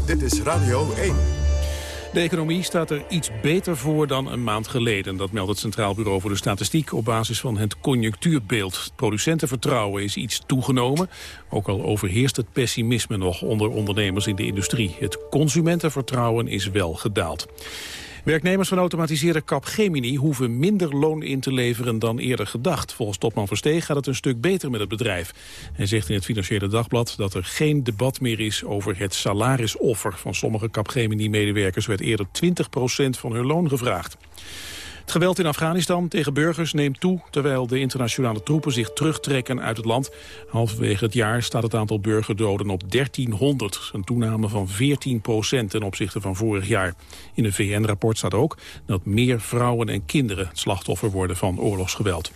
Dit is Radio 1. De economie staat er iets beter voor dan een maand geleden. Dat meldt het Centraal Bureau voor de Statistiek op basis van het conjunctuurbeeld. Het producentenvertrouwen is iets toegenomen. Ook al overheerst het pessimisme nog onder ondernemers in de industrie. Het consumentenvertrouwen is wel gedaald. Werknemers van automatiseerder Capgemini hoeven minder loon in te leveren dan eerder gedacht. Volgens topman Versteeg gaat het een stuk beter met het bedrijf. Hij zegt in het Financiële Dagblad dat er geen debat meer is over het salarisoffer. Van sommige Capgemini-medewerkers werd eerder 20% van hun loon gevraagd. Het geweld in Afghanistan tegen burgers neemt toe... terwijl de internationale troepen zich terugtrekken uit het land. Halverwege het jaar staat het aantal burgerdoden op 1300. Een toename van 14% ten opzichte van vorig jaar. In een VN-rapport staat ook dat meer vrouwen en kinderen... slachtoffer worden van oorlogsgeweld.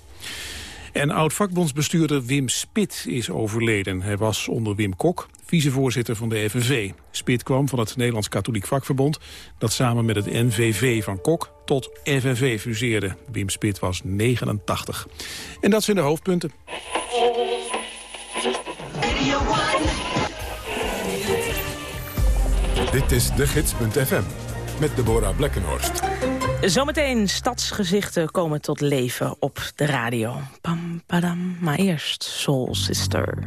En oud-vakbondsbestuurder Wim Spit is overleden. Hij was onder Wim Kok vicevoorzitter van de FNV. Spit kwam van het Nederlands Katholiek Vakverbond... dat samen met het NVV van Kok tot FNV fuseerde. Wim Spit was 89. En dat zijn de hoofdpunten. Dit is de gids.fm met Deborah Blekkenhorst. Zometeen stadsgezichten komen tot leven op de radio. Pam, padam, maar eerst Soul Sister.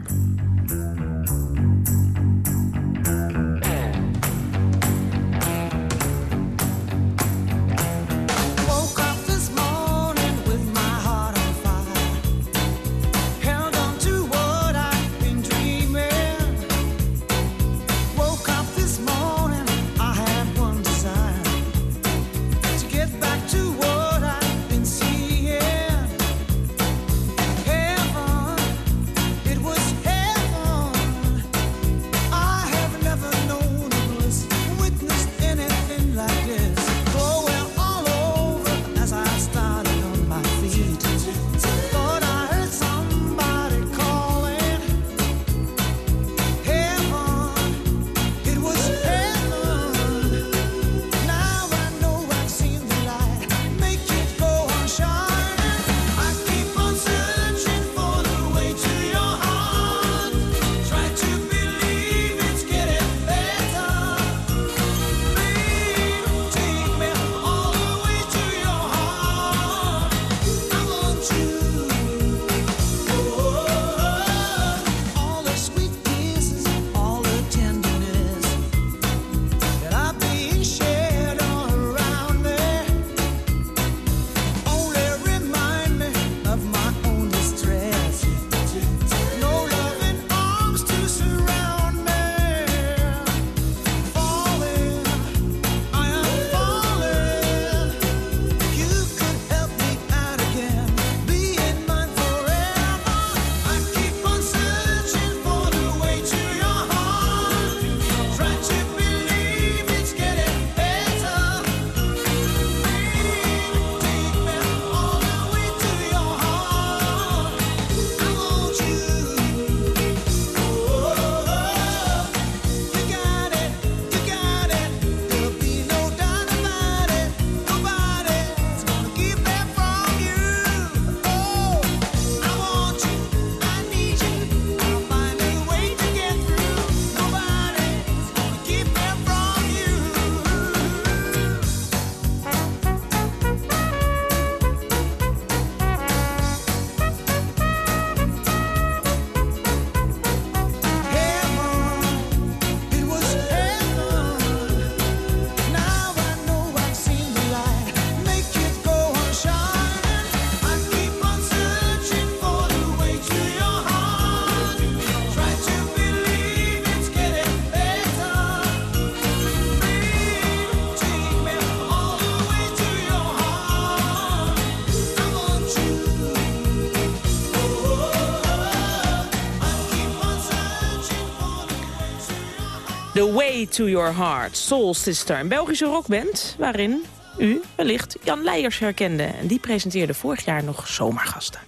Way to Your Heart, Soul Sister. Een Belgische rockband waarin u wellicht Jan Leijers herkende. En die presenteerde vorig jaar nog zomergasten.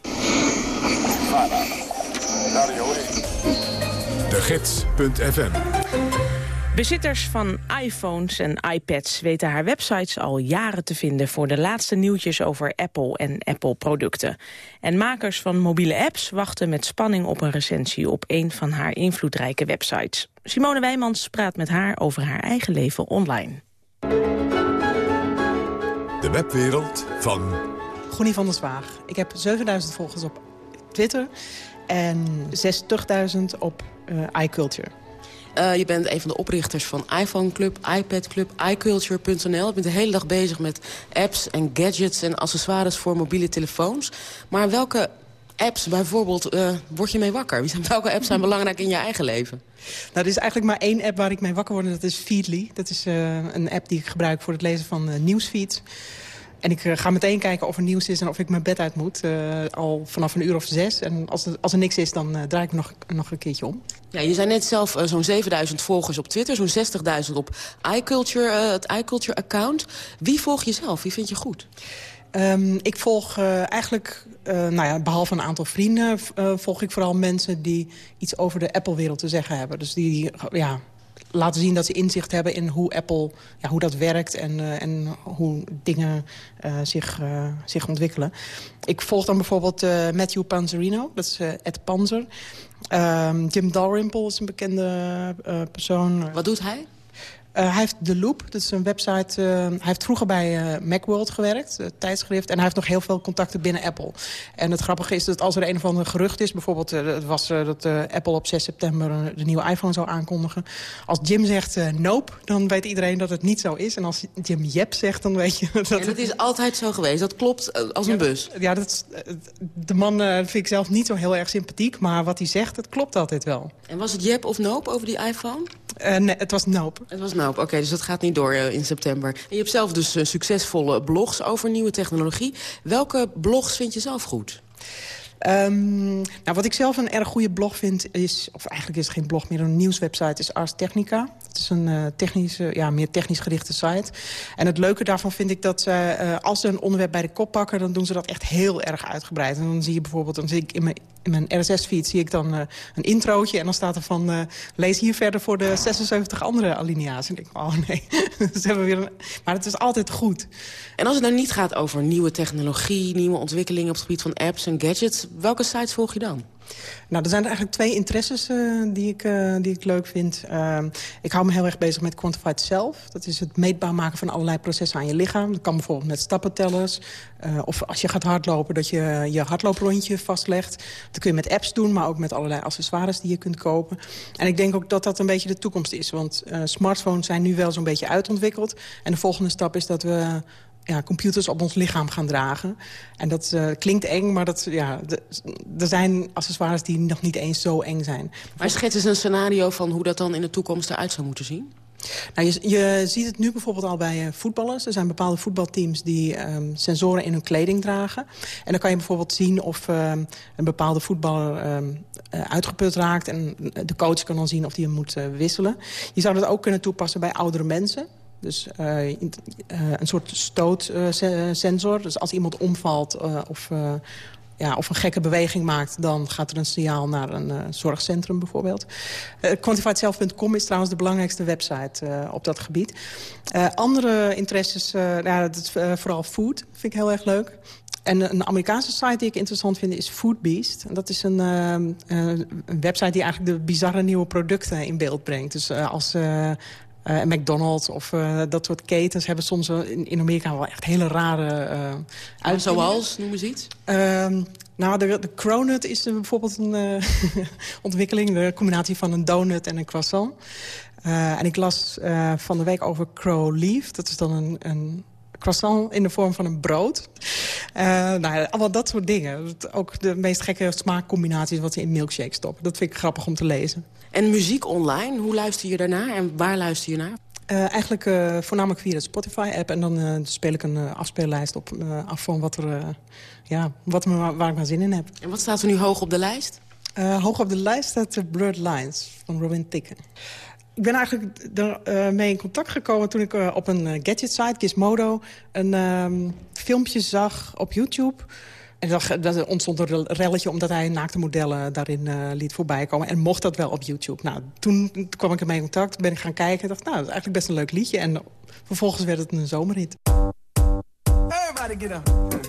De Gids.fm Bezitters van iPhones en iPads weten haar websites al jaren te vinden... voor de laatste nieuwtjes over Apple en Apple-producten. En makers van mobiele apps wachten met spanning op een recensie... op een van haar invloedrijke websites. Simone Wijmans praat met haar over haar eigen leven online. De webwereld van... Groenie van der Zwaag. Ik heb 7000 volgers op Twitter en 60.000 op uh, iCulture. Uh, je bent een van de oprichters van iPhone Club, iPad Club, iCulture.nl. Je bent de hele dag bezig met apps en gadgets en accessoires voor mobiele telefoons. Maar welke apps bijvoorbeeld uh, word je mee wakker? Welke apps zijn belangrijk in je eigen leven? Nou, er is eigenlijk maar één app waar ik mee wakker word dat is Feedly. Dat is uh, een app die ik gebruik voor het lezen van nieuwsfeeds. En ik uh, ga meteen kijken of er nieuws is en of ik mijn bed uit moet. Uh, al vanaf een uur of zes. En als er, als er niks is, dan uh, draai ik nog, nog een keertje om. Ja, je zei net zelf zo'n 7000 volgers op Twitter. Zo'n 60.000 op iCulture, het iCulture-account. Wie volg je zelf? Wie vind je goed? Um, ik volg eigenlijk, nou ja, behalve een aantal vrienden... volg ik vooral mensen die iets over de Apple-wereld te zeggen hebben. Dus die, ja, laten zien dat ze inzicht hebben in hoe Apple, ja, hoe dat werkt en, uh, en hoe dingen uh, zich, uh, zich ontwikkelen. Ik volg dan bijvoorbeeld Matthew Panzerino, dat is Ed Panzer. Um, Jim Dalrymple is een bekende persoon. Wat doet hij? Uh, hij heeft The Loop, dat is een website. Uh, hij heeft vroeger bij uh, Macworld gewerkt, tijdschrift. En hij heeft nog heel veel contacten binnen Apple. En het grappige is dat als er een of ander gerucht is... bijvoorbeeld het was dat Apple op 6 september de nieuwe iPhone zou aankondigen. Als Jim zegt nope, dan weet iedereen dat het niet zo is. En als Jim Jep zegt, dan weet je... Dat en het is altijd zo geweest, dat klopt als een ja, bus. Ja, dat, de man vind ik zelf niet zo heel erg sympathiek. Maar wat hij zegt, het klopt altijd wel. En was het Jep of nope over die iPhone? nee, het was nope. Het was nope, oké, dus dat gaat niet door uh, in september. En je hebt zelf dus uh, succesvolle blogs over nieuwe technologie. Welke blogs vind je zelf goed? Um, nou, wat ik zelf een erg goede blog vind is... of eigenlijk is het geen blog meer, een nieuwswebsite... is Ars Technica. Het is een uh, technische, ja, meer technisch gerichte site. En het leuke daarvan vind ik dat ze, als ze een onderwerp bij de kop pakken... dan doen ze dat echt heel erg uitgebreid. En dan zie je bijvoorbeeld, dan zie ik in mijn, in mijn RSS-feed... zie ik dan uh, een introotje en dan staat er van... lees hier verder voor de 76 andere alinea's. En ik denk, oh nee, ze hebben weer een... maar het is altijd goed. En als het nou niet gaat over nieuwe technologie... nieuwe ontwikkelingen op het gebied van apps en gadgets... welke sites volg je dan? Nou, er zijn er eigenlijk twee interesses uh, die, ik, uh, die ik leuk vind. Uh, ik hou me heel erg bezig met Quantified Self. Dat is het meetbaar maken van allerlei processen aan je lichaam. Dat kan bijvoorbeeld met stappentellers. of als je gaat hardlopen, dat je je hardlooprondje vastlegt. Dat kun je met apps doen, maar ook met allerlei accessoires die je kunt kopen. En ik denk ook dat dat een beetje de toekomst is. Want smartphones zijn nu wel zo'n beetje uitontwikkeld. En de volgende stap is dat we ja, computers op ons lichaam gaan dragen. En dat uh, klinkt eng, maar dat, ja, er zijn accessoires die nog niet eens zo eng zijn. Maar schets eens een scenario van hoe dat dan in de toekomst eruit zou moeten zien? Nou, je, je ziet het nu bijvoorbeeld al bij uh, voetballers. Er zijn bepaalde voetbalteams die um, sensoren in hun kleding dragen. En dan kan je bijvoorbeeld zien of um, een bepaalde voetballer um, uh, uitgeput raakt. En de coach kan dan zien of die hem moet uh, wisselen. Je zou dat ook kunnen toepassen bij oudere mensen. Dus uh, uh, een soort stootsensor. dus als iemand omvalt of, ja, of een gekke beweging maakt... dan gaat er een signaal naar een zorgcentrum bijvoorbeeld. Quantifiedself.com is trouwens de belangrijkste website op dat gebied. andere interesses, ja, dat is vooral food, vind ik heel erg leuk. En een Amerikaanse site die ik interessant vind is Foodbeast. Dat is een, een website die eigenlijk de bizarre nieuwe producten in beeld brengt. Dus als uh, uh, McDonald's of uh, dat soort ketens hebben soms in, in Amerika wel echt hele rare uh, En zoals, noem eens iets? Uh, nou, de, de cronut is bijvoorbeeld een ontwikkeling. De combinatie van een donut en een croissant. en ik las van de week over crow leaf. Dat is dan een, een croissant in de vorm van een brood. Uh, nou, allemaal dat soort dingen. Ook de meest gekke smaakcombinaties wat ze in milkshake stoppen. Dat vind ik grappig om te lezen. En muziek online, hoe luister je daarnaar en waar luister je naar? Uh, eigenlijk uh, voornamelijk via de Spotify-app. En dan uh, speel ik een afspeellijst op, af van wat er, ja, wat me, waar ik maar zin in heb. En wat staat er nu hoog op de lijst? hoog op de lijst staat Blurred Lines van Robin Ticken. Ik ben eigenlijk ermee mee in contact gekomen toen ik uh, op een uh, gadget site, Gizmodo, een um, filmpje zag op YouTube. En dat, dat ontstond een relletje omdat hij naakte modellen daarin liet voorbij komen. En mocht dat wel op YouTube. Nou, toen, toen kwam ik ermee in contact, ben ik gaan kijken. en dacht, nou, dat is eigenlijk best een leuk liedje. En vervolgens werd het een zomerhit. Everybody get up.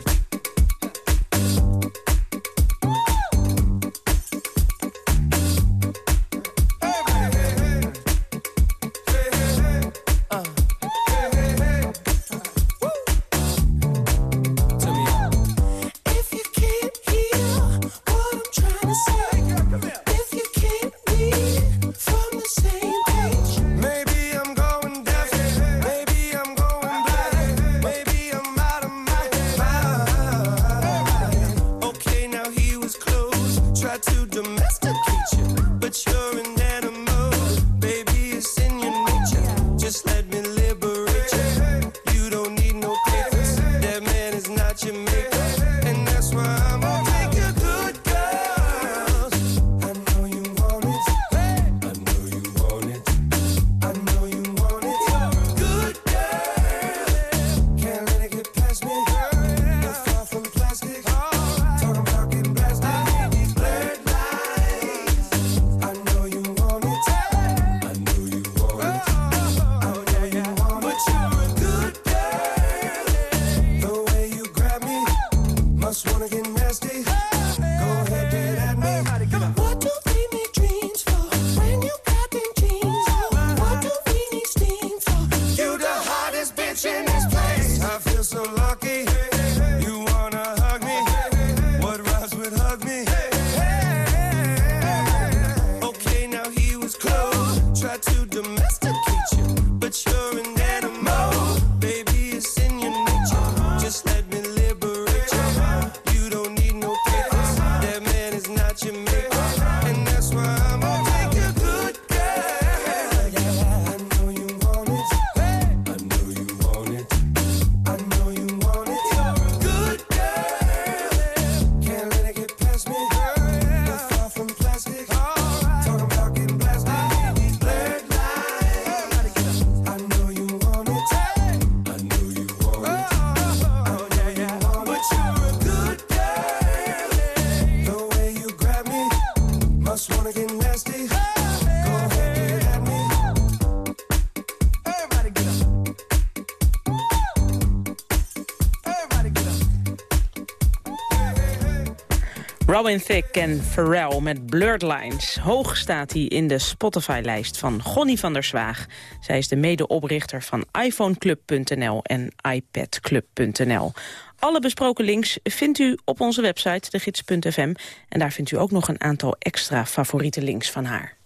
Robin Thicke en Pharrell met Blurred Lines. Hoog staat hij in de Spotify-lijst van Gonnie van der Zwaag. Zij is de medeoprichter van iPhoneclub.nl en iPadclub.nl. Alle besproken links vindt u op onze website, degids.fm. En daar vindt u ook nog een aantal extra favoriete links van haar.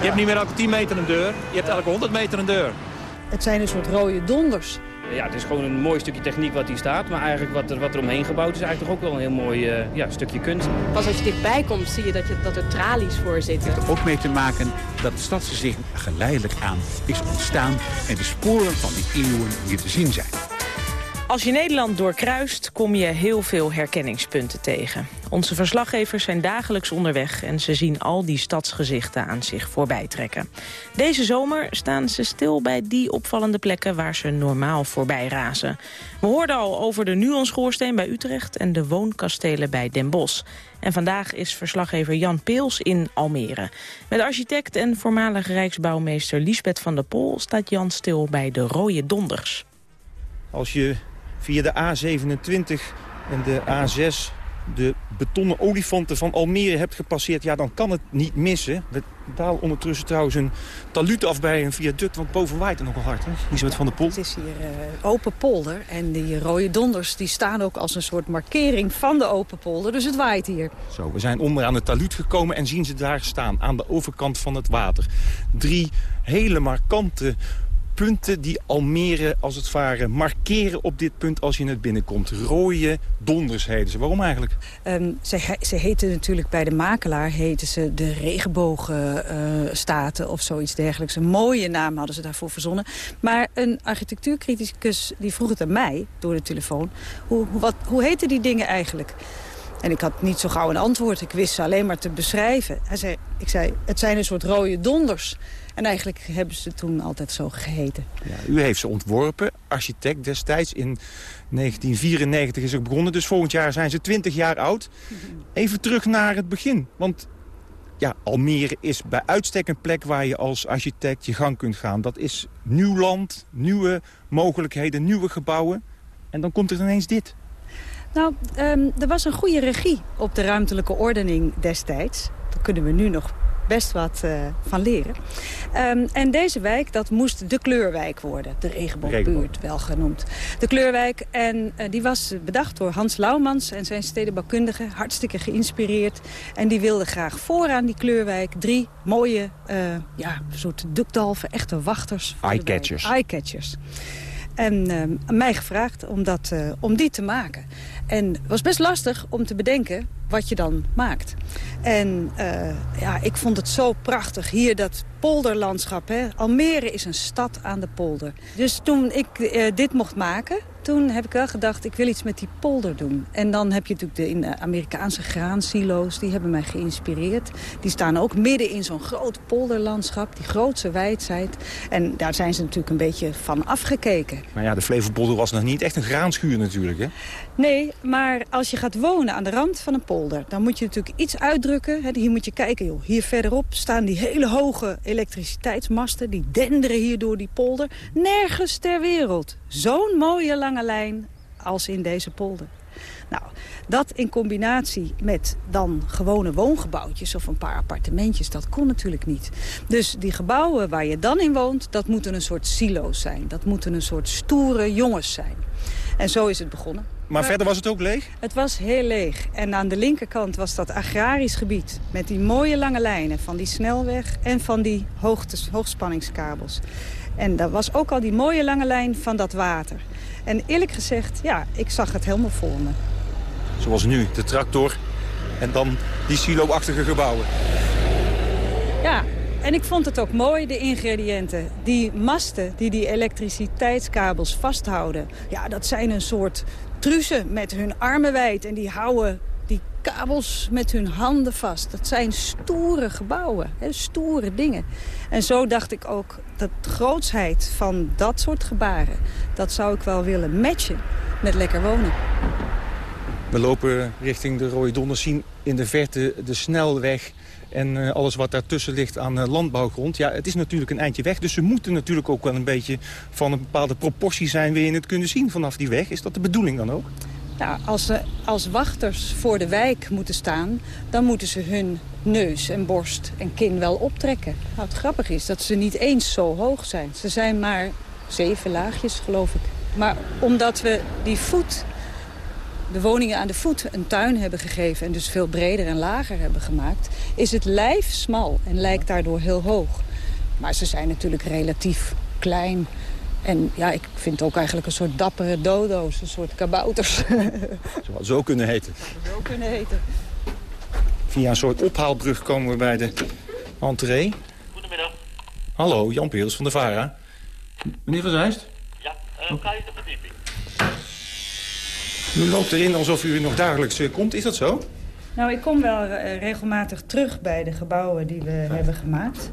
Je hebt niet meer elke 10 meter een deur, je hebt elke 100 meter een deur. Het zijn een soort rode donders. Ja, het is gewoon een mooi stukje techniek wat hier staat. Maar eigenlijk wat er, wat er omheen gebouwd is eigenlijk toch ook wel een heel mooi uh, ja, stukje kunst. Pas als je dichtbij komt zie je dat, je, dat er tralies voor zitten. Het heeft er ook mee te maken dat het stadsgezicht geleidelijk aan is ontstaan... en de sporen van die eeuwen hier te zien zijn. Als je Nederland doorkruist, kom je heel veel herkenningspunten tegen. Onze verslaggevers zijn dagelijks onderweg en ze zien al die stadsgezichten aan zich voorbij trekken. Deze zomer staan ze stil bij die opvallende plekken waar ze normaal voorbij razen. We hoorden al over de Nuonschoorsteen bij Utrecht en de woonkastelen bij Den Bosch. En vandaag is verslaggever Jan Peels in Almere. Met architect en voormalig rijksbouwmeester Liesbeth van der Pol staat Jan stil bij de Rode Donders. Als je via de A27 en de A6 de betonnen olifanten van Almere hebt gepasseerd... ja, dan kan het niet missen. We dalen ondertussen trouwens een taluut af bij een viaduct... want boven waait het nogal hard, hè? Elisabeth van der Pol. Het is hier uh, open polder en die rode donders... die staan ook als een soort markering van de open polder, dus het waait hier. Zo, we zijn onderaan het taluut gekomen en zien ze daar staan... aan de overkant van het water. Drie hele markante punten die Almere als het ware markeren op dit punt als je het binnenkomt. Rode donders heten ze. Waarom eigenlijk? Um, ze, ze heten natuurlijk bij de makelaar heten ze de regenboogstaten uh, of zoiets dergelijks. Een mooie naam hadden ze daarvoor verzonnen. Maar een architectuurcriticus die vroeg het aan mij door de telefoon. Hoe, wat, hoe heten die dingen eigenlijk? En ik had niet zo gauw een antwoord. Ik wist ze alleen maar te beschrijven. Hij zei, ik zei, het zijn een soort rode donders. En eigenlijk hebben ze toen altijd zo geheten. Ja, u heeft ze ontworpen, architect destijds. In 1994 is het begonnen, dus volgend jaar zijn ze 20 jaar oud. Even terug naar het begin, want ja, Almere is bij uitstek een plek waar je als architect je gang kunt gaan. Dat is nieuw land, nieuwe mogelijkheden, nieuwe gebouwen. En dan komt er ineens dit. Nou, ehm, er was een goede regie op de ruimtelijke ordening destijds. Daar kunnen we nu nog best wat eh, van leren. Ehm, en deze wijk, dat moest de kleurwijk worden. De regenboogbuurt, wel genoemd. De kleurwijk, en eh, die was bedacht door Hans Laumans en zijn stedenbouwkundige. Hartstikke geïnspireerd. En die wilde graag vooraan die kleurwijk drie mooie, uh, ja, soort dukdalven, echte wachters. Eyecatchers. Eyecatchers. En uh, mij gevraagd om, dat, uh, om die te maken. En het was best lastig om te bedenken wat je dan maakt. En uh, ja, ik vond het zo prachtig. Hier dat polderlandschap. Hè. Almere is een stad aan de polder. Dus toen ik dit mocht maken, toen heb ik wel gedacht, ik wil iets met die polder doen. En dan heb je natuurlijk de, in Amerikaanse graansilo's, die hebben mij geïnspireerd. Die staan ook midden in zo'n groot polderlandschap, die grootse wijdheid. En daar zijn ze natuurlijk een beetje van afgekeken. Maar ja, de Flevopolder was nog niet echt een graanschuur natuurlijk, hè? Nee, maar als je gaat wonen aan de rand van een polder... dan moet je natuurlijk iets uitdrukken. Hier moet je kijken, joh. hier verderop staan die hele hoge elektriciteitsmasten... die denderen hier door die polder. Nergens ter wereld. Zo'n mooie lange lijn als in deze polder. Nou, dat in combinatie met dan gewone woongebouwtjes of een paar appartementjes, dat kon natuurlijk niet. Dus die gebouwen waar je dan in woont, dat moeten een soort silo's zijn. Dat moeten een soort stoere jongens zijn. En zo is het begonnen. Maar, verder was het ook leeg? Het was heel leeg. En aan de linkerkant was dat agrarisch gebied. Met die mooie lange lijnen van die snelweg en van die hoogtes, hoogspanningskabels. En daar was ook al die mooie lange lijn van dat water. En eerlijk gezegd, ja, ik zag het helemaal voor me. Zoals nu, de tractor en dan die silo-achtige gebouwen. Ja, en ik vond het ook mooi, de ingrediënten. Die masten die die elektriciteitskabels vasthouden. Ja, dat zijn een soort truzen met hun armen wijd. En die houden kabels met hun handen vast. Dat zijn stoere gebouwen, hè, stoere dingen. En zo dacht ik ook, dat grootsheid van dat soort gebaren... dat zou ik wel willen matchen met lekker wonen. We lopen richting de Rode Donders, zien in de verte de snelweg... en uh, alles wat daartussen ligt aan uh, landbouwgrond. Ja, het is natuurlijk een eindje weg, dus ze moeten natuurlijk ook wel een beetje... van een bepaalde proportie zijn, wil je het kunnen zien vanaf die weg. Is dat de bedoeling dan ook? Ja, als ze als wachters voor de wijk moeten staan... dan moeten ze hun neus en borst en kin wel optrekken. Nou, het grappige is dat ze niet eens zo hoog zijn. Ze zijn maar zeven laagjes, geloof ik. Maar omdat we die voet, de woningen aan de voet, een tuin hebben gegeven... en dus veel breder en lager hebben gemaakt... is het lijf smal en lijkt daardoor heel hoog. Maar ze zijn natuurlijk relatief klein... En ja, ik vind het ook eigenlijk een soort dappere dodo's, een soort kabouters. Zou zo kunnen heten. Zo kunnen heten. Via een soort ophaalbrug komen we bij de entree. Goedemiddag. Hallo, Jan Peels van de VARA. Meneer Van Zijst? Ja, uh, ga je de verdieping? U loopt erin alsof u nog dagelijks uh, komt, is dat zo? Nou, ik kom wel uh, regelmatig terug bij de gebouwen die we hebben gemaakt.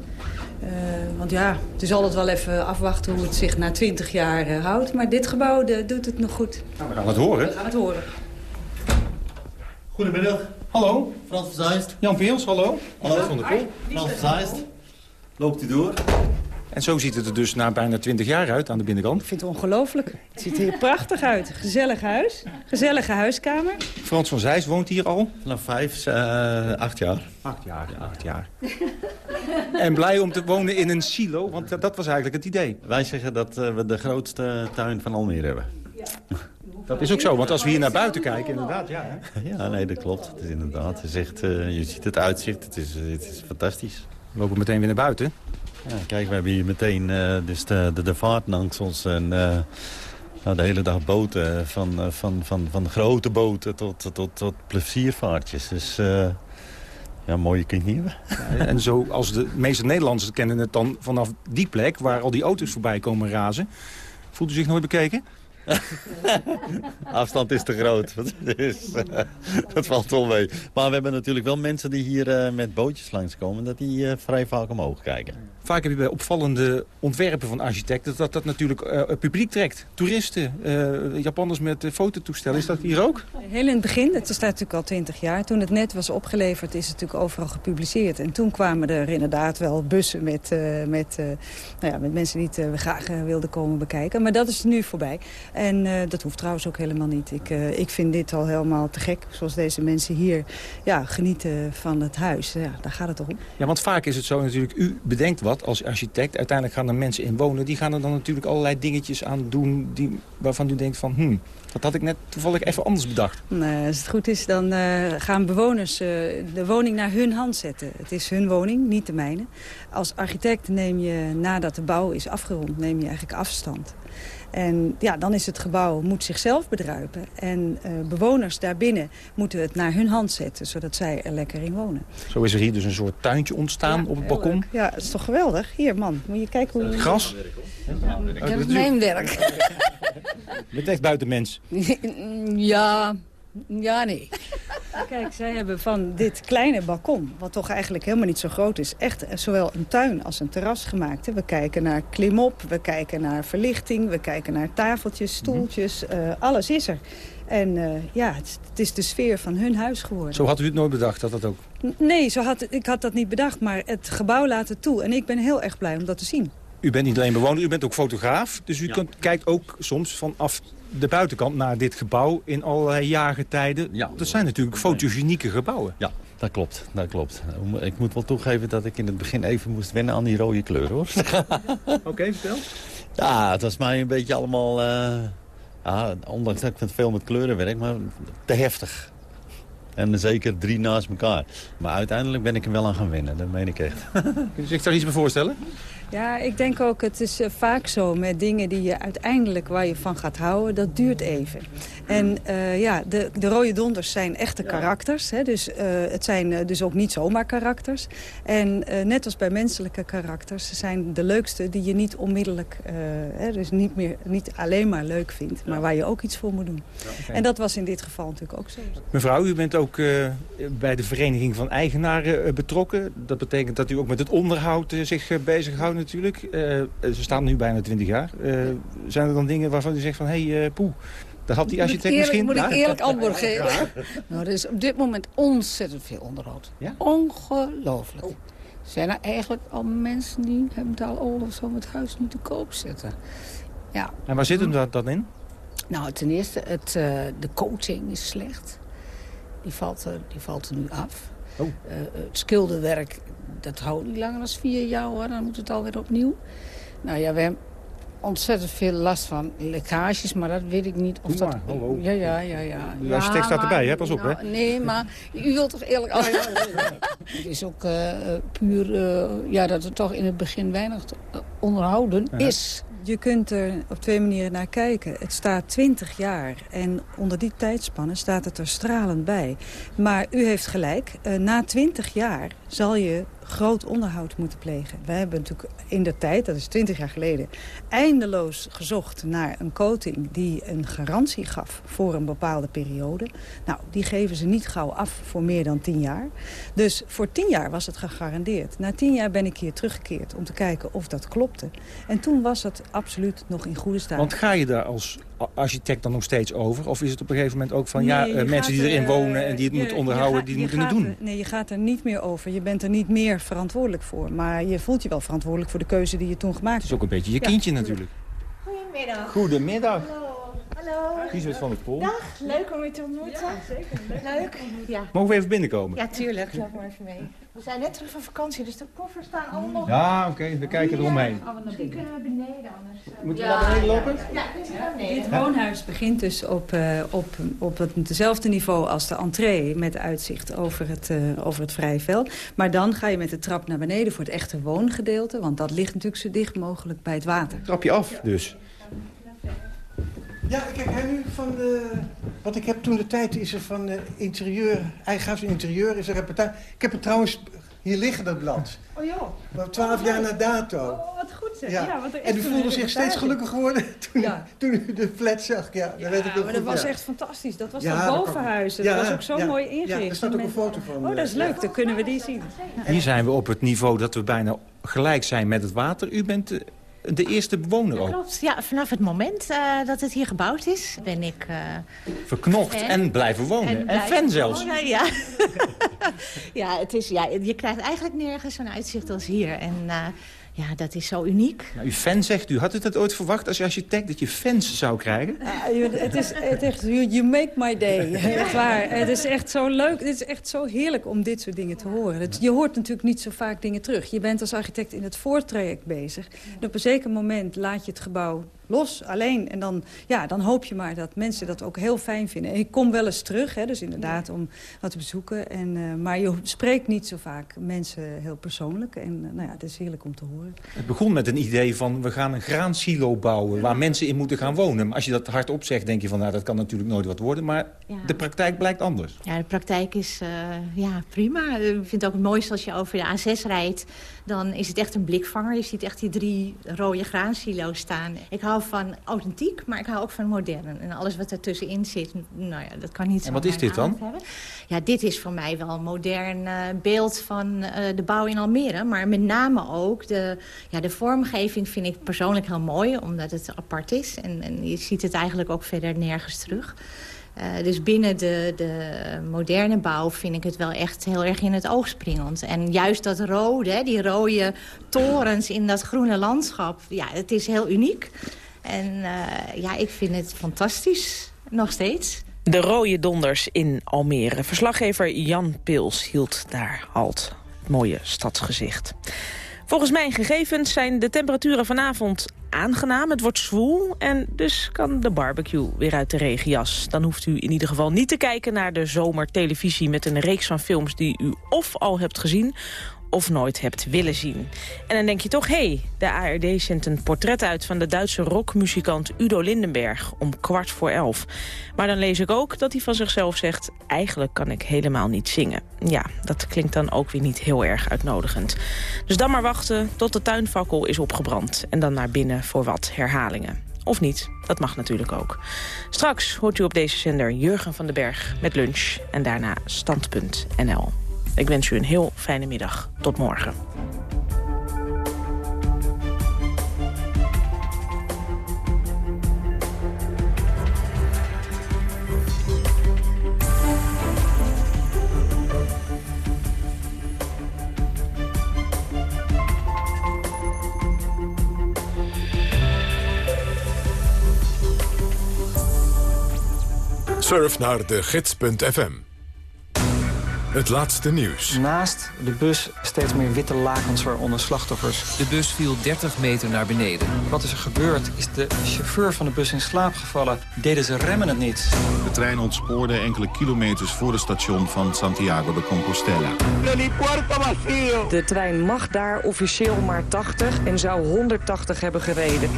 Uh, want ja, het is altijd wel even afwachten hoe het zich na twintig jaar uh, houdt. Maar dit gebouw de, doet het nog goed. Nou, we gaan het horen. We gaan het horen. Goedemiddag. Hallo. Frans van Zeist. Jan Peels, hallo. Hallo. Van der Kool. Frans Zeist. Loopt u door. En zo ziet het er dus na bijna 20 jaar uit aan de binnenkant. Ik vind het ongelooflijk. Het ziet er hier prachtig uit. Gezellig huis. Gezellige huiskamer. Frans van Zijs woont hier al? Vanaf vijf, uh, acht jaar. Acht jaar, ja, acht jaar. en blij om te wonen in een silo, want dat, dat was eigenlijk het idee. Wij zeggen dat uh, we de grootste tuin van Almere hebben. Ja. Dat is ook zo, want als we hier naar buiten kijken, inderdaad, ja. Hè? Ja, nee, dat klopt. Het is inderdaad, het is echt, uh, je ziet het uitzicht, het is, het is fantastisch. We lopen meteen weer naar buiten. Ja, kijk, we hebben hier meteen uh, dus de, de, de vaart langs ons. En nou, de hele dag boten, van, van, van, van grote boten tot, tot, tot pleziervaartjes. Dus ja, mooie kun je niet hebben. Ja, en zo als de meeste Nederlanders kennen het dan vanaf die plek... waar al die auto's voorbij komen razen. Voelt u zich nooit bekeken? Afstand is te groot. Dus, eh, dat valt wel mee. Maar we hebben natuurlijk wel mensen die hier eh, met bootjes langskomen... dat die eh, vrij vaak omhoog kijken. Vaak heb je bij opvallende ontwerpen van architecten... dat dat natuurlijk het publiek trekt. Toeristen, eh, Japanners met eh, fototoestellen. Is dat hier ook? Heel in het begin, het staat natuurlijk al twintig jaar. Toen het net was opgeleverd is het natuurlijk overal gepubliceerd. En toen kwamen er inderdaad wel bussen met, met, nou ja, met mensen die het graag wilden komen bekijken. Maar dat is nu voorbij. En dat hoeft trouwens ook helemaal niet. Ik, ik vind dit al helemaal te gek. Zoals deze mensen hier ja, genieten van het huis. Ja, daar gaat het toch om. Ja, want vaak is het zo natuurlijk, u bedenkt wat als architect. Uiteindelijk gaan er mensen in wonen. Die gaan er dan natuurlijk allerlei dingetjes aan doen... Die, waarvan u denkt van, hm, dat had ik net toevallig even anders bedacht. Nou, als het goed is, dan eh, gaan bewoners eh, de woning naar hun hand zetten. Het is hun woning, niet de mijne. Als architect neem je, nadat de bouw is afgerond, neem je eigenlijk afstand. En ja, dan is het gebouw, moet zichzelf bedruipen. En eh, bewoners daarbinnen moeten het naar hun hand zetten, zodat zij er lekker in wonen. Zo is er hier dus een soort tuintje ontstaan op het balkon. leuk. Ja, dat is toch geweldig? Hier, man, moet je kijken hoe je... Gras? Ik heb het mijn werk. Met echt buitenmens. Ja, ja, nee. Kijk, zij hebben van dit kleine balkon, wat toch eigenlijk helemaal niet zo groot is... echt zowel een tuin als een terras gemaakt. hè. We kijken naar klimop, we kijken naar verlichting... we kijken naar tafeltjes, stoeltjes, eh, alles is er. En eh, ja, het, het is de sfeer van hun huis geworden. Zo had u het nooit bedacht dat dat ook... N- Nee, zo had, ik had dat niet bedacht, maar het gebouw laat het toe. En ik ben heel erg blij om dat te zien. U bent niet alleen bewoner, u bent ook fotograaf. Dus u kunt, kijkt ook soms vanaf de buitenkant naar dit gebouw in allerlei jaargetijden. Ja. Dat zijn natuurlijk fotogenieke gebouwen. Ja, dat klopt. Dat klopt. Ik moet wel toegeven dat ik in het begin even moest wennen aan die rode kleur, hoor. Oké, vertel. Ja, het was mij een beetje allemaal... eh, ja, ondanks dat ik met veel met kleuren werk, maar te heftig. En zeker drie naast elkaar. Maar uiteindelijk ben ik er wel aan gaan wennen, dat meen ik echt. Kun je zich daar iets bij voorstellen? Ja, ik denk ook, het is eh, vaak zo met dingen die je uiteindelijk waar je van gaat houden, dat duurt even. En eh, ja, de, de rode donders zijn echte karakters. Hè, dus eh, het zijn dus ook niet zomaar karakters. En eh, net als bij menselijke karakters zijn de leukste die je niet onmiddellijk, eh, hè, dus niet, meer, niet alleen maar leuk vindt, maar waar je ook iets voor moet doen. En dat was in dit geval natuurlijk ook zo. Mevrouw, u bent ook eh, bij de Vereniging van Eigenaren betrokken. Dat betekent dat u ook met het onderhoud zich uh, bezighoudt natuurlijk. Eh, ze staan nu bijna 20 jaar. Eh, zijn er dan dingen waarvan u zegt van... hé, hey, poe, dat had die architect eerlijk- misschien... Moet ik Ja. eerlijk antwoord geven? Ja. Nou, er is op dit moment ontzettend veel onderhoud. Ongelooflijk. Zijn er eigenlijk al mensen die hebben al over zo'n het huis nu te koop zetten? Ja. En waar zit hem dat dan in? Nou, ten eerste, het, eh, de coating is slecht. Die valt er, die valt er nu af. Oh. Eh, het schilderwerk, dat houdt niet langer dan vier jaar hoor. Dan moet het alweer opnieuw. Nou ja, we hebben ontzettend veel last van lekkages, maar dat weet ik niet of Doe dat... maar, hallo. Ja, ja, ja, ja. De architect staat erbij, hè? Pas op, nou, hè? Nee, maar u wilt toch eerlijk... Oh, het is ook eh, eh, puur eh, ja, dat er toch in het begin weinig te- eh, onderhouden is. Je kunt er op twee manieren naar kijken. Het staat 20 jaar en onder die tijdspannen staat het er stralend bij. Maar u heeft gelijk, eh, na 20 jaar zal je groot onderhoud moeten plegen. Wij hebben natuurlijk in de tijd, dat is 20 jaar geleden... eindeloos gezocht naar een coating die een garantie gaf voor een bepaalde periode. Nou, die geven ze niet gauw af voor meer dan 10 jaar. Dus voor 10 jaar was het gegarandeerd. Na 10 jaar ben ik hier teruggekeerd om te kijken of dat klopte. En toen was het absoluut nog in goede staat. Want ga je daar als architect dan nog steeds over? Of is het op een gegeven moment ook van... ja, Nee, eh, mensen die er, erin eh, wonen en die het je- moeten onderhouden... gaat- die moeten het doen? er- nee, je gaat er niet meer over. Je bent er niet meer verantwoordelijk voor. Maar je voelt je wel verantwoordelijk voor de keuze die je toen gemaakt hebt. Het is ook een beetje je Ja. kindje natuurlijk. Goedemiddag. Goedemiddag. Hallo. Giesbert van der Pol. Dag, leuk om u te ontmoeten. Ja, zeker. Leuk. Ja. Mogen we even binnenkomen? Ja, tuurlijk. Loop maar even mee. We zijn net terug van vakantie, dus de koffers staan allemaal... Ja, oké, we kijken eromheen. Misschien kunnen we beneden anders. Moeten we naar beneden lopen? Ja, beneden. Dit woonhuis begint dus op, eh, op, op het, dezelfde niveau als de entree... met uitzicht over het, eh, over het vrije veld. Maar dan ga je met de trap naar beneden voor het echte woongedeelte... want dat ligt natuurlijk zo dicht mogelijk bij het water. Trapje af dus. Ja, kijk, hè, nu van de... Wat ik heb toen de tijd is er van de interieur... Eigenaars interieur is er reportage. Ik heb het trouwens hier liggen, dat blad. Oh joh. Twaalf jaar na dato. Oh, wat goed genieten. Ja. Ja. want er is en u voelde zich steeds gelukkiger geworden toen, toen u de flat zag. Ja, dat weet ik Ja, maar dat was ja. echt fantastisch. Dat was Ja, dat bovenhuis. Dat Ja, was ook zo ja. mooi Ja, ingericht. er staat ook een foto van, Oh, dat is eh, leuk. Dan kunnen we die zien. Hier zijn we op het niveau dat we bijna gelijk zijn met het water. U bent de, eerste bewoner ook. Klopt, ja, vanaf het moment eh, dat het hier gebouwd is, ben ik... eh, Verknocht fan. en blijven wonen. En, blijven fan zelfs. wonen, ja. ja, het is, ja, je krijgt eigenlijk nergens zo'n uitzicht als hier. En eh, ja, dat is zo uniek. Nou, u fan zegt u. Had u dat ooit verwacht als architect dat je fans zou krijgen? Ja, je- het is het echt, you, you make my day. Waar. Het is echt zo leuk. Het is echt zo heerlijk om dit soort dingen te horen. Het- je hoort natuurlijk niet zo vaak dingen terug. Je bent als architect in het voortraject bezig. En op een zeker moment laat je het gebouw los, alleen. En dan, ja, dan hoop je maar dat mensen dat ook heel fijn vinden. En ik kom wel eens terug, hè, dus inderdaad om wat te bezoeken. En, eh, maar je spreekt niet zo vaak mensen heel persoonlijk. En eh, nou ja, het is heerlijk om te horen. Het begon met een idee van we gaan een graansilo bouwen... waar mensen in moeten gaan wonen. Maar als je dat hardop zegt, denk je van nou, dat kan natuurlijk nooit wat worden. Maar Ja. de praktijk blijkt anders. Ja, de praktijk is eh, ja, prima. Ik vind het ook het mooiste als je over de A6 rijdt. Dan is het echt een blikvanger. Je ziet echt die drie rode graansilo's staan. Ik hou van authentiek, maar ik hou ook van modern. En alles wat ertussenin zit, nou ja, dat kan niet En wat is dit dan? hebben. Ja, dit is voor mij wel een modern eh, beeld van eh, de bouw in Almere. Maar met name ook de, ja, de vormgeving vind ik persoonlijk heel mooi. Omdat het apart is. En, en je ziet het eigenlijk ook verder nergens terug. Eh, dus binnen de, de moderne bouw vind ik het wel echt heel erg in het oog springend. En juist dat rode, die rode torens in dat groene landschap, ja, het is heel uniek. En eh, ja, ik vind het fantastisch, nog steeds. De rode donders in Almere. Verslaggever Jan Pils hield daar halt. Het mooie stadsgezicht. Volgens mijn gegevens zijn de temperaturen vanavond aangenaam. Het wordt zwoel en dus kan de barbecue weer uit de regenjas. Dan hoeft u in ieder geval niet te kijken naar de zomertelevisie... met een reeks van films die u of al hebt gezien of nooit hebt willen zien. En dan denk je toch, hé, hey, de ARD zendt een portret uit... van de Duitse rockmuzikant Udo Lindenberg om kwart voor elf. Maar dan lees ik ook dat hij van zichzelf zegt... eigenlijk kan ik helemaal niet zingen. Ja, dat klinkt dan ook weer niet heel erg uitnodigend. Dus dan maar wachten tot de tuinfakkel is opgebrand... en dan naar binnen voor wat herhalingen. Of niet, dat mag natuurlijk ook. Straks hoort u op deze zender Jurgen van den Berg met lunch... en daarna Stand.nl. Ik wens u een heel fijne middag. Tot morgen. Surf naar de gids.fm. Het laatste nieuws. Naast de bus steeds meer witte lakens waaronder slachtoffers. De bus viel 30 meter naar beneden. Wat is er gebeurd? Is de chauffeur van de bus in slaap gevallen? Deden ze remmen het niet? De trein ontspoorde enkele kilometers voor het station van Santiago de Compostela. De trein mag daar officieel maar 80 en zou 180 hebben gereden.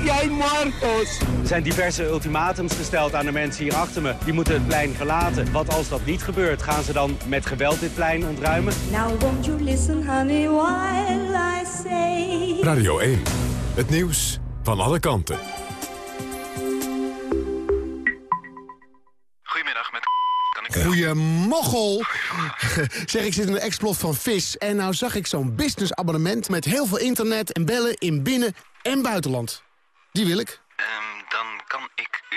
Er zijn diverse ultimatums gesteld aan de mensen hier achter me. Die moeten het plein verlaten. Wat als dat niet gebeurt? Gaan ze dan met geweld dit plein ontruimen? Now won't you listen, honey, while I say... Radio 1. Het nieuws van alle kanten. Goedemiddag, met kan ik... Zeg, ik zit in een explot van vis en nou zag ik zo'n businessabonnement... met heel veel internet en bellen in binnen- en buitenland. Die wil ik. Ehm, dan kan ik u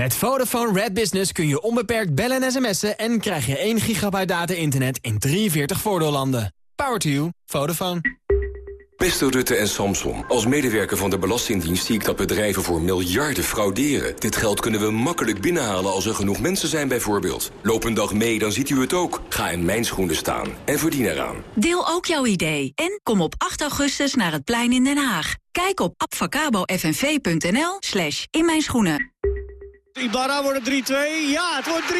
Met Vodafone Red Business kun je onbeperkt bellen en sms'en... en krijg je 1 gigabyte data-internet in 43 voordeellanden. Power to you. Vodafone. Beste Rutte en Samson, als medewerker van de Belastingdienst zie ik dat bedrijven voor miljarden frauderen. Dit geld kunnen we makkelijk binnenhalen als er genoeg mensen zijn bijvoorbeeld. Loop een dag mee, dan ziet u het ook. Ga in mijn schoenen staan en verdien eraan. Deel ook jouw idee en kom op 8 augustus naar het plein in Den Haag. Kijk op abfacabofnv.nl slash in mijn schoenen. Ibarra wordt het 3-2. Ja, het wordt 3-2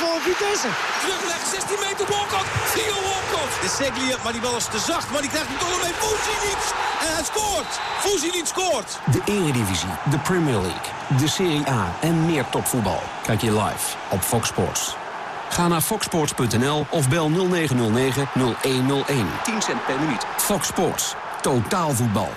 voor Vitesse. Terugleg, 16 meter Walcott. Theo Walcott. De Seglia, maar die bal is te zacht. Maar die krijgt hem toch nog mee. Fuzinic. En hij scoort. Fuzinic scoort. De Eredivisie, de Premier League, de Serie A en meer topvoetbal. Kijk je live op Fox Sports. Ga naar foxsports.nl of bel 0909 0101. 10 cent per minuut. Fox Sports. Totaal voetbal.